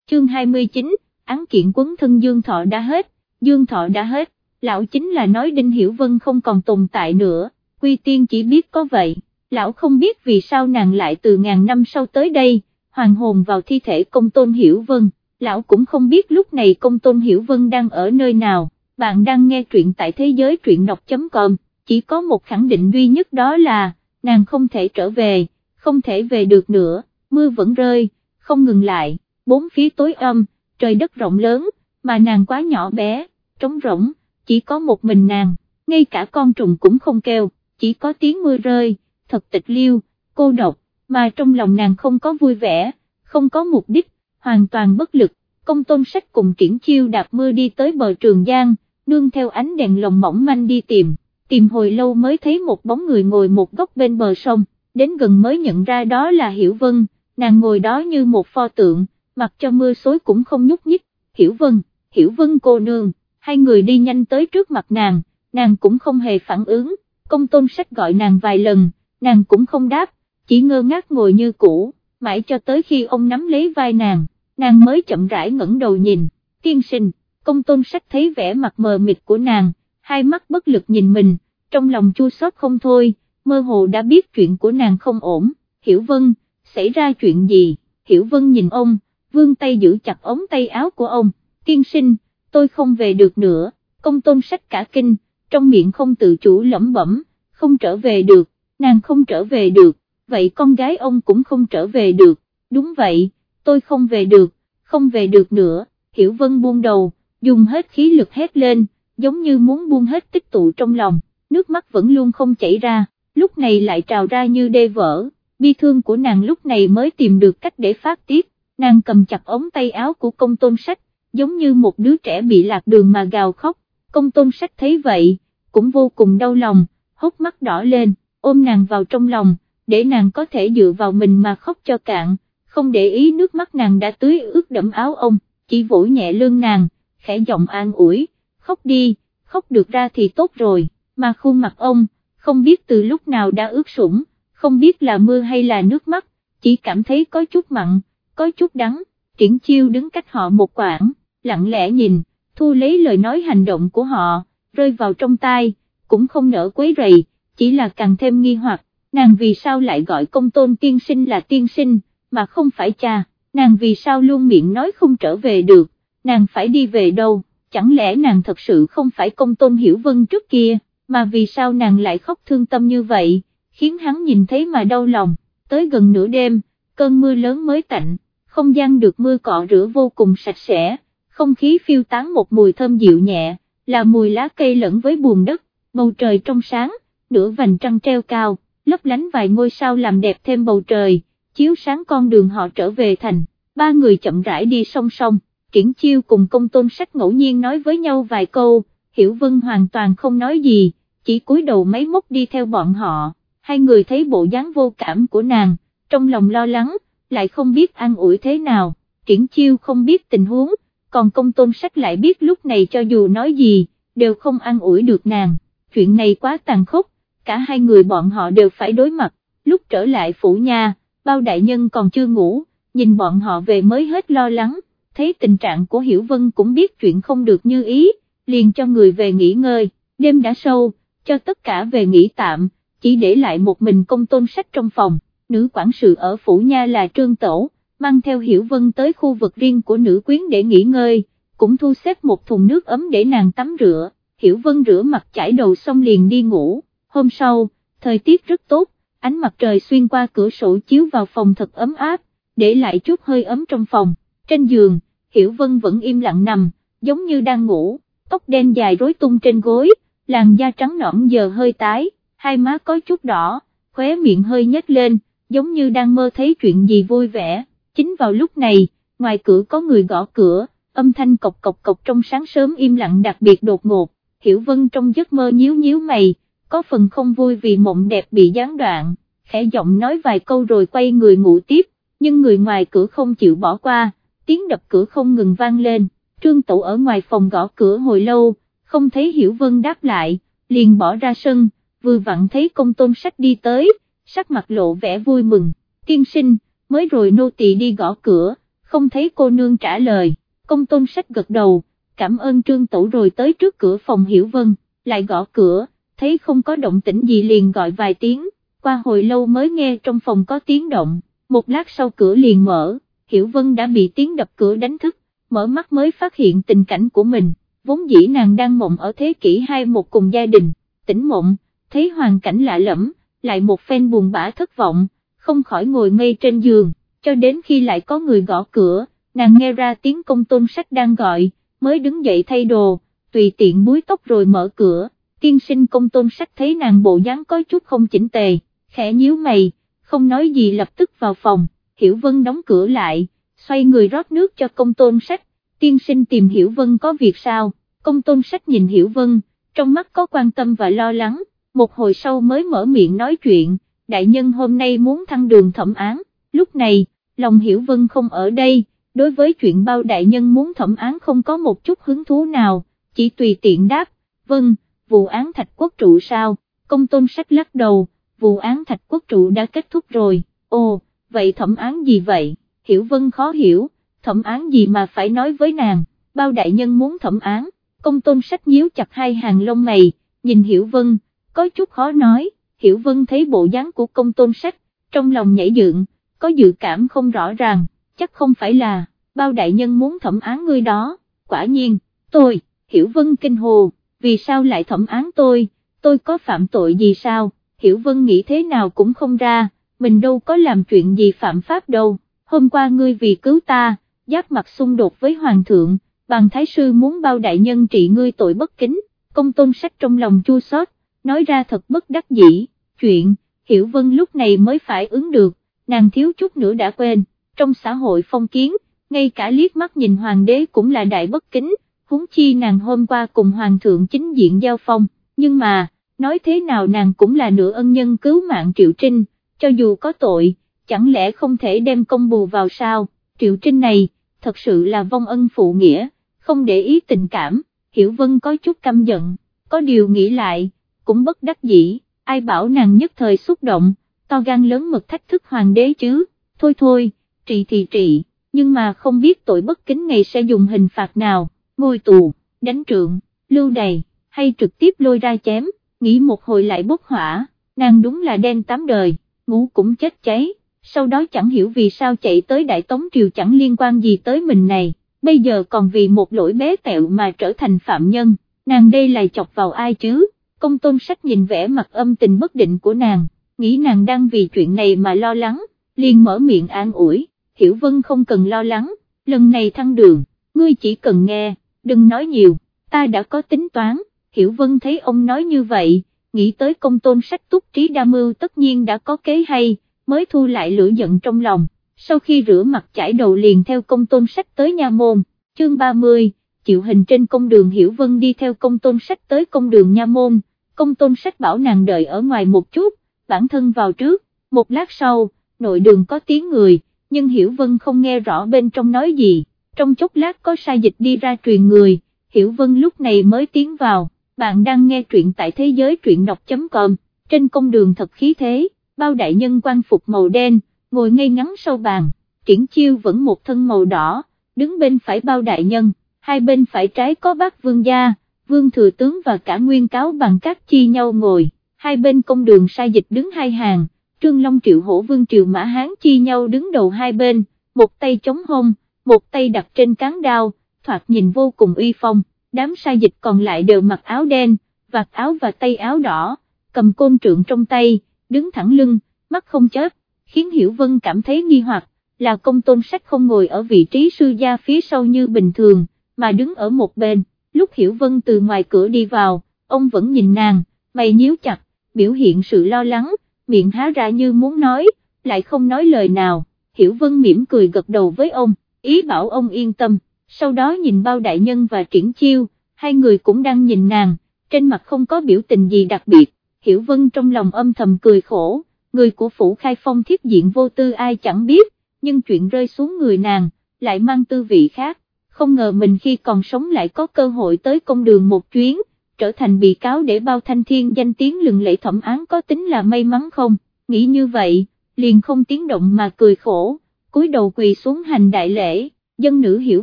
Chương 29, án kiện quấn thân Dương Thọ đã hết, Dương Thọ đã hết, lão chính là nói Đinh Hiểu Vân không còn tồn tại nữa, Quy Tiên chỉ biết có vậy, lão không biết vì sao nàng lại từ ngàn năm sau tới đây, hoàng hồn vào thi thể công tôn Hiểu Vân, lão cũng không biết lúc này công tôn Hiểu Vân đang ở nơi nào. Bạn đang nghe truyện tại thế giới truyện đọc.com, chỉ có một khẳng định duy nhất đó là, nàng không thể trở về, không thể về được nữa, mưa vẫn rơi, không ngừng lại, bốn phía tối âm, trời đất rộng lớn, mà nàng quá nhỏ bé, trống rỗng, chỉ có một mình nàng, ngay cả con trùng cũng không kêu, chỉ có tiếng mưa rơi, thật tịch liêu, cô độc, mà trong lòng nàng không có vui vẻ, không có mục đích, hoàn toàn bất lực, công tôn sách cùng triển chiêu đạp mưa đi tới bờ trường giang, nương theo ánh đèn lồng mỏng manh đi tìm, tìm hồi lâu mới thấy một bóng người ngồi một góc bên bờ sông, đến gần mới nhận ra đó là Hiểu Vân, nàng ngồi đó như một pho tượng, mặc cho mưa xối cũng không nhúc nhích, Hiểu Vân, Hiểu Vân cô nương, hai người đi nhanh tới trước mặt nàng, nàng cũng không hề phản ứng, công tôn sách gọi nàng vài lần, nàng cũng không đáp, chỉ ngơ ngác ngồi như cũ, mãi cho tới khi ông nắm lấy vai nàng, nàng mới chậm rãi ngẩng đầu nhìn, tiên sinh công tôn sách thấy vẻ mặt mờ mịt của nàng, hai mắt bất lực nhìn mình, trong lòng chua xót không thôi, mơ hồ đã biết chuyện của nàng không ổn, Hiểu Vân, xảy ra chuyện gì, Hiểu Vân nhìn ông, vương tay giữ chặt ống tay áo của ông, tiên sinh, tôi không về được nữa, công tôn sách cả kinh, trong miệng không tự chủ lẩm bẩm, không trở về được, nàng không trở về được, vậy con gái ông cũng không trở về được, đúng vậy, tôi không về được, không về được nữa, Hiểu Vân buông đầu, dùng hết khí lực hét lên, giống như muốn buông hết tích tụ trong lòng, nước mắt vẫn luôn không chảy ra, lúc này lại trào ra như đê vỡ, bi thương của nàng lúc này mới tìm được cách để phát tiết, nàng cầm chặt ống tay áo của công tôn sách, giống như một đứa trẻ bị lạc đường mà gào khóc, công tôn sách thấy vậy, cũng vô cùng đau lòng, hốc mắt đỏ lên, ôm nàng vào trong lòng, để nàng có thể dựa vào mình mà khóc cho cạn, không để ý nước mắt nàng đã tưới ướt đẫm áo ông, chỉ vỗ nhẹ lưng nàng, khẽ giọng an ủi, khóc đi, khóc được ra thì tốt rồi, mà khuôn mặt ông, không biết từ lúc nào đã ướt sũng, không biết là mưa hay là nước mắt, chỉ cảm thấy có chút mặn, có chút đắng, triển chiêu đứng cách họ một quãng, lặng lẽ nhìn, thu lấy lời nói hành động của họ, rơi vào trong tai, cũng không nỡ quấy rầy, chỉ là càng thêm nghi hoặc, nàng vì sao lại gọi công tôn tiên sinh là tiên sinh, mà không phải cha, nàng vì sao luôn miệng nói không trở về được, nàng phải đi về đâu, chẳng lẽ nàng thật sự không phải công tôn hiểu vân trước kia, mà vì sao nàng lại khóc thương tâm như vậy, khiến hắn nhìn thấy mà đau lòng, tới gần nửa đêm, cơn mưa lớn mới tạnh, không gian được mưa cọ rửa vô cùng sạch sẽ, không khí phiêu tán một mùi thơm dịu nhẹ, là mùi lá cây lẫn với buồn đất, bầu trời trong sáng, nửa vành trăng treo cao, lấp lánh vài ngôi sao làm đẹp thêm bầu trời, chiếu sáng con đường họ trở về thành, ba người chậm rãi đi song song, triển chiêu cùng công tôn sách ngẫu nhiên nói với nhau vài câu, Hiểu Vân hoàn toàn không nói gì, chỉ cúi đầu mấy móc đi theo bọn họ, hai người thấy bộ dáng vô cảm của nàng, trong lòng lo lắng, lại không biết an ủi thế nào, triển chiêu không biết tình huống, còn công tôn sách lại biết lúc này cho dù nói gì, đều không an ủi được nàng, chuyện này quá tàn khốc, cả hai người bọn họ đều phải đối mặt, lúc trở lại phủ nhà, bao đại nhân còn chưa ngủ, nhìn bọn họ về mới hết lo lắng, thấy tình trạng của Hiểu Vân cũng biết chuyện không được như ý, liền cho người về nghỉ ngơi, đêm đã sâu, cho tất cả về nghỉ tạm, chỉ để lại một mình công tôn sách trong phòng, nữ quản sự ở phủ nha là Trương Tổ, mang theo Hiểu Vân tới khu vực riêng của nữ quyến để nghỉ ngơi, cũng thu xếp một thùng nước ấm để nàng tắm rửa, Hiểu Vân rửa mặt chải đầu xong liền đi ngủ, hôm sau, thời tiết rất tốt, ánh mặt trời xuyên qua cửa sổ chiếu vào phòng thật ấm áp, để lại chút hơi ấm trong phòng, trên giường, Hiểu Vân vẫn im lặng nằm, giống như đang ngủ, tóc đen dài rối tung trên gối, làn da trắng nõn giờ hơi tái, hai má có chút đỏ, khóe miệng hơi nhếch lên, giống như đang mơ thấy chuyện gì vui vẻ, chính vào lúc này, ngoài cửa có người gõ cửa, âm thanh cộc cộc cộc trong sáng sớm im lặng đặc biệt đột ngột, Hiểu Vân trong giấc mơ nhíu nhíu mày, có phần không vui vì mộng đẹp bị gián đoạn, khẽ giọng nói vài câu rồi quay người ngủ tiếp, nhưng người ngoài cửa không chịu bỏ qua, tiếng đập cửa không ngừng vang lên, Trương Tụ ở ngoài phòng gõ cửa hồi lâu, không thấy Hiểu Vân đáp lại, liền bỏ ra sân, vừa vặn thấy công tôn sách đi tới, sắc mặt lộ vẻ vui mừng, tiên sinh, mới rồi nô tỳ đi gõ cửa, không thấy cô nương trả lời, công tôn sách gật đầu, cảm ơn trương tẩu rồi tới trước cửa phòng Hiểu Vân, lại gõ cửa, thấy không có động tĩnh gì liền gọi vài tiếng, qua hồi lâu mới nghe trong phòng có tiếng động, một lát sau cửa liền mở, Hiểu Vân đã bị tiếng đập cửa đánh thức, mở mắt mới phát hiện tình cảnh của mình, vốn dĩ nàng đang mộng ở thế kỷ hai một cùng gia đình, tỉnh mộng, thấy hoàn cảnh lạ lẫm, lại một phen buồn bã thất vọng, không khỏi ngồi ngây trên giường, cho đến khi lại có người gõ cửa, nàng nghe ra tiếng công tôn sách đang gọi, mới đứng dậy thay đồ, tùy tiện búi tóc rồi mở cửa, tiên sinh công tôn sách thấy nàng bộ dáng có chút không chỉnh tề, khẽ nhíu mày, không nói gì lập tức vào phòng, Hiểu Vân đóng cửa lại, xoay người rót nước cho công tôn sách, tiên sinh tìm Hiểu Vân có việc sao, công tôn sách nhìn Hiểu Vân, trong mắt có quan tâm và lo lắng, một hồi sau mới mở miệng nói chuyện, đại nhân hôm nay muốn thăng đường thẩm án, lúc này, lòng Hiểu Vân không ở đây, đối với chuyện bao đại nhân muốn thẩm án không có một chút hứng thú nào, chỉ tùy tiện đáp, vâng, vụ án thạch quốc trụ sao, công tôn sách lắc đầu, vụ án thạch quốc trụ đã kết thúc rồi, ồ, vậy thẩm án gì vậy, Hiểu Vân khó hiểu, thẩm án gì mà phải nói với nàng, bao đại nhân muốn thẩm án, công tôn sách nhíu chặt hai hàng lông mày, nhìn Hiểu Vân, có chút khó nói, Hiểu Vân thấy bộ dáng của công tôn sách, trong lòng nhảy dựng, có dự cảm không rõ ràng, chắc không phải là, bao đại nhân muốn thẩm án ngươi đó, quả nhiên, tôi, Hiểu Vân kinh hồ, vì sao lại thẩm án tôi, tôi có phạm tội gì sao, Hiểu Vân nghĩ thế nào cũng không ra, mình đâu có làm chuyện gì phạm pháp đâu, hôm qua ngươi vì cứu ta, giáp mặt xung đột với Hoàng thượng, bằng thái sư muốn bao đại nhân trị ngươi tội bất kính, công tôn sách trong lòng chua xót, nói ra thật bất đắc dĩ, chuyện, Hiểu Vân lúc này mới phải ứng được, nàng thiếu chút nữa đã quên, trong xã hội phong kiến, ngay cả liếc mắt nhìn hoàng đế cũng là đại bất kính, huống chi nàng hôm qua cùng hoàng thượng chính diện giao phong, nhưng mà, nói thế nào nàng cũng là nửa ân nhân cứu mạng Triệu Trinh, cho dù có tội, chẳng lẽ không thể đem công bù vào sao, Triệu Trinh này, thật sự là vong ân phụ nghĩa, không để ý tình cảm, Hiểu Vân có chút căm giận, có điều nghĩ lại, cũng bất đắc dĩ, ai bảo nàng nhất thời xúc động, to gan lớn mực thách thức hoàng đế chứ, thôi thôi, trị thì trị, nhưng mà không biết tội bất kính ngày sẽ dùng hình phạt nào, ngồi tù, đánh trượng, lưu đày, hay trực tiếp lôi ra chém, nghĩ một hồi lại bốc hỏa, nàng đúng là đen tám đời, ngủ cũng chết cháy, sau đó chẳng hiểu vì sao chạy tới Đại Tống Triều chẳng liên quan gì tới mình này, bây giờ còn vì một lỗi bé tẹo mà trở thành phạm nhân, nàng đây lại chọc vào ai chứ, công tôn sách nhìn vẻ mặt âm tình bất định của nàng, nghĩ nàng đang vì chuyện này mà lo lắng, liền mở miệng an ủi, Hiểu Vân không cần lo lắng, lần này thăng đường, ngươi chỉ cần nghe, đừng nói nhiều, ta đã có tính toán, Hiểu Vân thấy ông nói như vậy, nghĩ tới công tôn sách túc trí đa mưu tất nhiên đã có kế hay, mới thu lại lửa giận trong lòng, sau khi rửa mặt chải đầu liền theo công tôn sách tới nha môn, chương 30, chịu hình trên công đường Hiểu Vân đi theo công tôn sách tới công đường nha môn, công tôn sách bảo nàng đợi ở ngoài một chút, bản thân vào trước, một lát sau, nội đường có tiếng người, nhưng Hiểu Vân không nghe rõ bên trong nói gì, trong chốc lát có sai dịch đi ra truyền người, Hiểu Vân lúc này mới tiến vào, bạn đang nghe truyện tại thế giới truyện đọc.com, trên công đường thật khí thế, bao đại nhân quan phục màu đen, ngồi ngay ngắn sau bàn, triển chiêu vẫn một thân màu đỏ, đứng bên phải bao đại nhân, hai bên phải trái có bác vương gia, vương thừa tướng và cả nguyên cáo bằng các chi nhau ngồi, hai bên công đường sai dịch đứng hai hàng, Trương Long Triệu Hổ Vương Triệu Mã Hán chi nhau đứng đầu hai bên, một tay chống hông, một tay đặt trên cán đao, thoạt nhìn vô cùng uy phong, đám sai dịch còn lại đều mặc áo đen, vạt áo và tay áo đỏ, cầm côn trượng trong tay, đứng thẳng lưng, mắt không chớp, khiến Hiểu Vân cảm thấy nghi hoặc, là công tôn sách không ngồi ở vị trí sư gia phía sau như bình thường, mà đứng ở một bên, lúc Hiểu Vân từ ngoài cửa đi vào, ông vẫn nhìn nàng, mày nhíu chặt, biểu hiện sự lo lắng, miệng há ra như muốn nói, lại không nói lời nào, Hiểu Vân mỉm cười gật đầu với ông, ý bảo ông yên tâm, sau đó nhìn bao đại nhân và triển chiêu, hai người cũng đang nhìn nàng, trên mặt không có biểu tình gì đặc biệt, Hiểu Vân trong lòng âm thầm cười khổ, người của phủ khai phong thiết diện vô tư ai chẳng biết, nhưng chuyện rơi xuống người nàng, lại mang tư vị khác, không ngờ mình khi còn sống lại có cơ hội tới công đường một chuyến, trở thành bị cáo để bao thanh thiên danh tiếng lừng lẫy thẩm án có tính là may mắn không, nghĩ như vậy, liền không tiếng động mà cười khổ, cúi đầu quỳ xuống hành đại lễ, dân nữ hiểu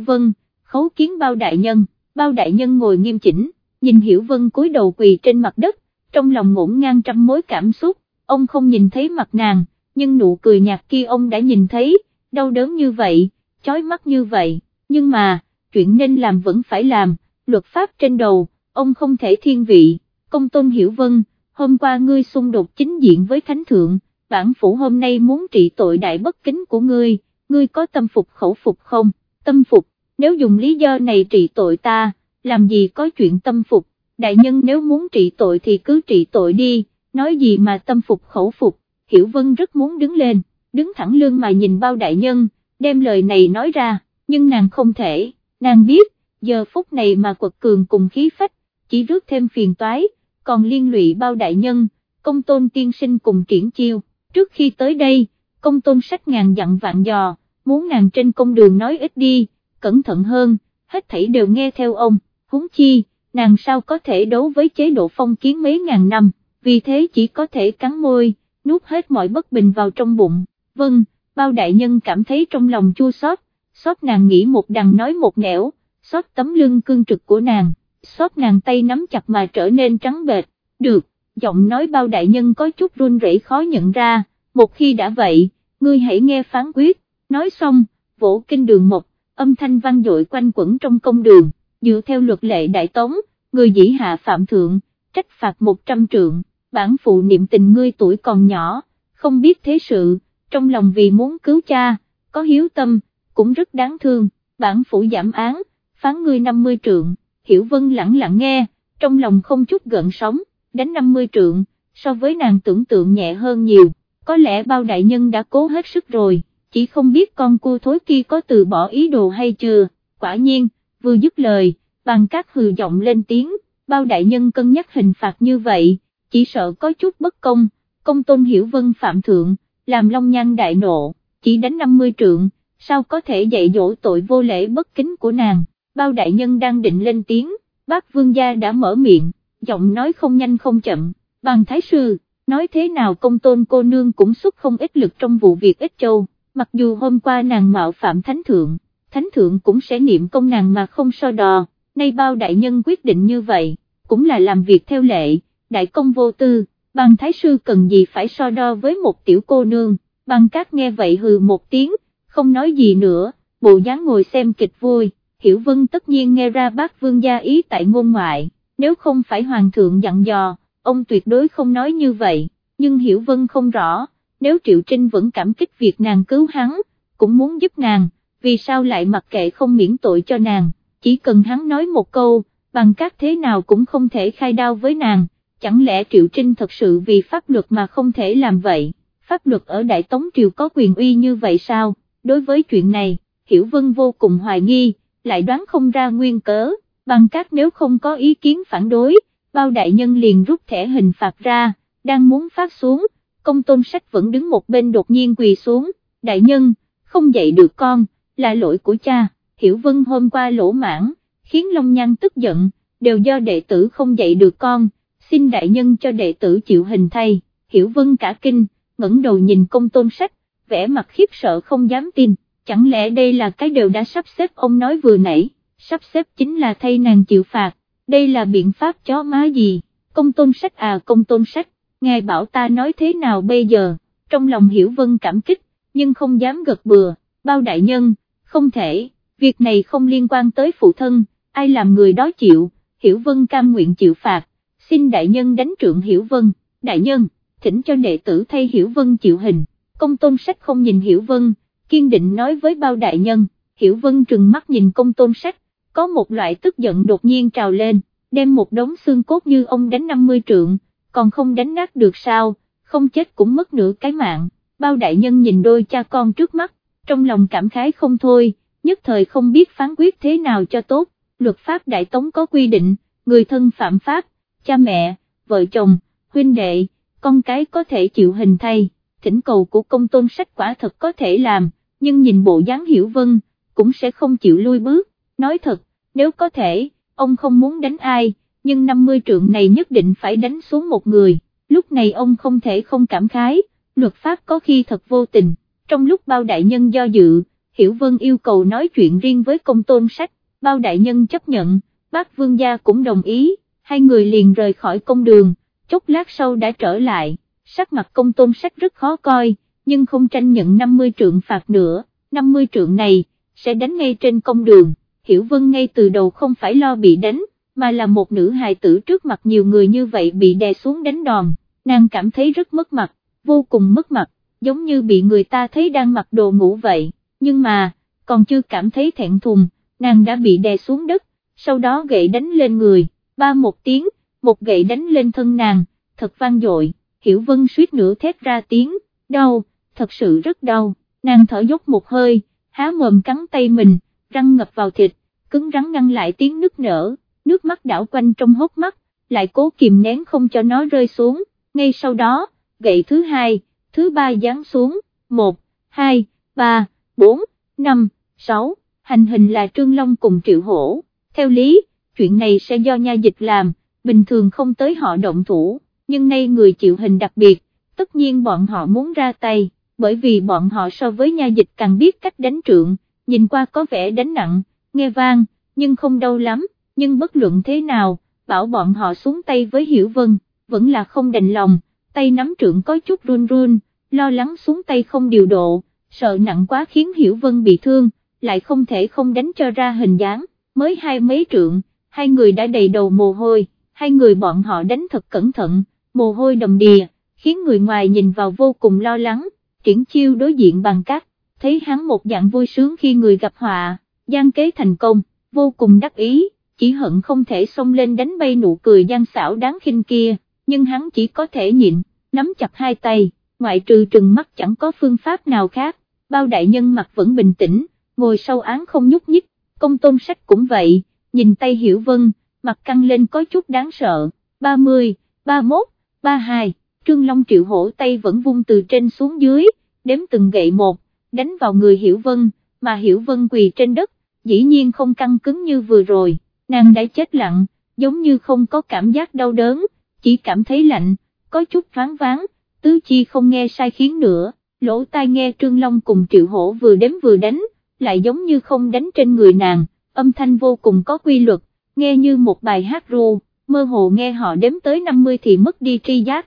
vân, khấu kiến bao đại nhân, bao đại nhân ngồi nghiêm chỉnh, nhìn hiểu vân cúi đầu quỳ trên mặt đất, trong lòng ngổn ngang trăm mối cảm xúc, ông không nhìn thấy mặt nàng, nhưng nụ cười nhạt kia ông đã nhìn thấy, đau đớn như vậy, chói mắt như vậy, nhưng mà, chuyện nên làm vẫn phải làm, luật pháp trên đầu, ông không thể thiên vị, công tôn hiểu vân, hôm qua ngươi xung đột chính diện với thánh thượng, bản phủ hôm nay muốn trị tội đại bất kính của ngươi, ngươi có tâm phục khẩu phục không, tâm phục, nếu dùng lý do này trị tội ta, làm gì có chuyện tâm phục, đại nhân nếu muốn trị tội thì cứ trị tội đi, nói gì mà tâm phục khẩu phục, hiểu vân rất muốn đứng lên, đứng thẳng lưng mà nhìn bao đại nhân, đem lời này nói ra, nhưng nàng không thể, nàng biết, giờ phút này mà quật cường cùng khí phách, chỉ rước thêm phiền toái, còn liên lụy bao đại nhân, công tôn tiên sinh cùng triển chiêu, trước khi tới đây, công tôn sách ngàn dặn vạn dò, muốn nàng trên công đường nói ít đi, cẩn thận hơn, hết thảy đều nghe theo ông, huống chi, nàng sao có thể đấu với chế độ phong kiến mấy ngàn năm, vì thế chỉ có thể cắn môi, nuốt hết mọi bất bình vào trong bụng, vâng, bao đại nhân cảm thấy trong lòng chua xót, xót nàng nghĩ một đằng nói một nẻo, xót tấm lưng cương trực của nàng, xót nàng tay nắm chặt mà trở nên trắng bệt, được, giọng nói bao đại nhân có chút run rẩy khó nhận ra, một khi đã vậy, ngươi hãy nghe phán quyết, nói xong, vỗ kinh đường một, âm thanh vang dội quanh quẩn trong công đường, dựa theo luật lệ đại tống, người dĩ hạ phạm thượng, trách phạt 100 trượng, bản phụ niệm tình ngươi tuổi còn nhỏ, không biết thế sự, trong lòng vì muốn cứu cha, có hiếu tâm, cũng rất đáng thương, bản phủ giảm án, phán ngươi 50 trượng. Hiểu Vân lặng lặng nghe, trong lòng không chút gợn sóng, đánh 50 trượng, so với nàng tưởng tượng nhẹ hơn nhiều, có lẽ bao đại nhân đã cố hết sức rồi, chỉ không biết con cua thối kia có từ bỏ ý đồ hay chưa, quả nhiên, vừa dứt lời, bằng các hừ giọng lên tiếng, bao đại nhân cân nhắc hình phạt như vậy, chỉ sợ có chút bất công, công tôn hiểu vân phạm thượng, làm long nhan đại nộ, chỉ đánh 50 trượng, sao có thể dạy dỗ tội vô lễ bất kính của nàng? Bao đại nhân đang định lên tiếng, bác vương gia đã mở miệng, giọng nói không nhanh không chậm, bàn thái sư, nói thế nào công tôn cô nương cũng xuất không ít lực trong vụ việc ít châu, mặc dù hôm qua nàng mạo phạm thánh thượng, thánh thượng cũng sẽ niệm công nàng mà không so đò, nay bao đại nhân quyết định như vậy, cũng là làm việc theo lệ, đại công vô tư, bàn thái sư cần gì phải so đo với một tiểu cô nương, bằng cát nghe vậy hừ một tiếng, không nói gì nữa, bộ dáng ngồi xem kịch vui, hiểu vân tất nhiên nghe ra bác vương gia ý tại ngôn ngoại, nếu không phải hoàng thượng dặn dò, ông tuyệt đối không nói như vậy, nhưng hiểu vân không rõ, nếu Triệu Trinh vẫn cảm kích việc nàng cứu hắn, cũng muốn giúp nàng, vì sao lại mặc kệ không miễn tội cho nàng, chỉ cần hắn nói một câu, bằng các thế nào cũng không thể khai đao với nàng, chẳng lẽ Triệu Trinh thật sự vì pháp luật mà không thể làm vậy, pháp luật ở Đại Tống Triều có quyền uy như vậy sao, đối với chuyện này, Hiểu Vân vô cùng hoài nghi, lại đoán không ra nguyên cớ, bằng các nếu không có ý kiến phản đối, bao đại nhân liền rút thẻ hình phạt ra, đang muốn phát xuống, công tôn sách vẫn đứng một bên đột nhiên quỳ xuống, đại nhân, không dạy được con, là lỗi của cha, Hiểu Vân hôm qua lỗ mãn, khiến Long Nhan tức giận, đều do đệ tử không dạy được con, xin đại nhân cho đệ tử chịu hình thay, Hiểu Vân cả kinh, ngẩng đầu nhìn công tôn sách, vẻ mặt khiếp sợ không dám tin, chẳng lẽ đây là cái đều đã sắp xếp ông nói vừa nãy, sắp xếp chính là thay nàng chịu phạt, đây là biện pháp chó má gì, công tôn sách à công tôn sách, ngài bảo ta nói thế nào bây giờ, trong lòng Hiểu Vân cảm kích, nhưng không dám gật bừa, bao đại nhân, không thể, việc này không liên quan tới phụ thân, ai làm người đó chịu, Hiểu Vân cam nguyện chịu phạt, xin đại nhân đánh trượng Hiểu Vân, đại nhân, thỉnh cho đệ tử thay Hiểu Vân chịu hình, công tôn sách không nhìn Hiểu Vân, kiên định nói với bao đại nhân, Hiểu Vân trừng mắt nhìn công tôn sách, có một loại tức giận đột nhiên trào lên, đem một đống xương cốt như ông đánh 50 trượng, còn không đánh nát được sao, không chết cũng mất nửa cái mạng, bao đại nhân nhìn đôi cha con trước mắt, trong lòng cảm khái không thôi, nhất thời không biết phán quyết thế nào cho tốt, luật pháp đại tống có quy định, người thân phạm pháp, cha mẹ, vợ chồng, huynh đệ, con cái có thể chịu hình thay, thỉnh cầu của công tôn sách quả thật có thể làm, nhưng nhìn bộ dáng hiểu vân, cũng sẽ không chịu lui bước, nói thật, nếu có thể, ông không muốn đánh ai, nhưng 50 trượng này nhất định phải đánh xuống một người, lúc này ông không thể không cảm khái, luật pháp có khi thật vô tình, trong lúc bao đại nhân do dự, Hiểu Vân yêu cầu nói chuyện riêng với công tôn sách, bao đại nhân chấp nhận, bác vương gia cũng đồng ý, hai người liền rời khỏi công đường, chốc lát sau đã trở lại, sắc mặt công tôn sách rất khó coi, nhưng không tranh nhận 50 trượng phạt nữa, 50 trượng này, sẽ đánh ngay trên công đường, Hiểu Vân ngay từ đầu không phải lo bị đánh, mà là một nữ hài tử trước mặt nhiều người như vậy bị đè xuống đánh đòn, nàng cảm thấy rất mất mặt, vô cùng mất mặt, giống như bị người ta thấy đang mặc đồ ngủ vậy, nhưng mà, còn chưa cảm thấy thẹn thùng, nàng đã bị đè xuống đất, sau đó gậy đánh lên người, ba một tiếng, một gậy đánh lên thân nàng, thật vang dội, hiểu vân suýt nữa thét ra tiếng, đau, thật sự rất đau, nàng thở dốc một hơi, há mồm cắn tay mình, răng ngập vào thịt, cứng rắn ngăn lại tiếng nức nở. Nước mắt đảo quanh trong hốc mắt, lại cố kìm nén không cho nó rơi xuống, ngay sau đó, gậy thứ hai, thứ ba giáng xuống, một, hai, ba, bốn, năm, sáu, hành hình là Trương Long cùng Triệu Hổ, theo lý, chuyện này sẽ do nha dịch làm, bình thường không tới họ động thủ, nhưng nay người chịu hình đặc biệt, tất nhiên bọn họ muốn ra tay, bởi vì bọn họ so với nha dịch càng biết cách đánh trượng, nhìn qua có vẻ đánh nặng, nghe vang, nhưng không đau lắm nhưng bất luận thế nào, bảo bọn họ xuống tay với Hiểu Vân, vẫn là không đành lòng, tay nắm trượng có chút run run, lo lắng xuống tay không điều độ, sợ nặng quá khiến Hiểu Vân bị thương, lại không thể không đánh cho ra hình dáng, mới hai mấy trượng, hai người đã đầy đầu mồ hôi, hai người bọn họ đánh thật cẩn thận, mồ hôi đầm đìa, khiến người ngoài nhìn vào vô cùng lo lắng, triển chiêu đối diện bằng cách, thấy hắn một dạng vui sướng khi người gặp họa, gian kế thành công, vô cùng đắc ý chỉ hận không thể xông lên đánh bay nụ cười gian xảo đáng khinh kia, nhưng hắn chỉ có thể nhịn, nắm chặt hai tay, ngoại trừ trừng mắt chẳng có phương pháp nào khác, bao đại nhân mặt vẫn bình tĩnh, ngồi sau án không nhúc nhích, công tôn sách cũng vậy, nhìn tay hiểu vân, mặt căng lên có chút đáng sợ, 30, 31, ba hai, Trương Long triệu hổ tay vẫn vung từ trên xuống dưới, đếm từng gậy một, đánh vào người Hiểu Vân, mà Hiểu Vân quỳ trên đất, dĩ nhiên không căng cứng như vừa rồi, nàng đã chết lặng, giống như không có cảm giác đau đớn, chỉ cảm thấy lạnh, có chút thoáng váng, tứ chi không nghe sai khiến nữa, lỗ tai nghe Trương Long cùng triệu hổ vừa đếm vừa đánh, lại giống như không đánh trên người nàng, âm thanh vô cùng có quy luật, nghe như một bài hát ru mơ hồ nghe họ đếm tới 50 thì mất đi tri giác,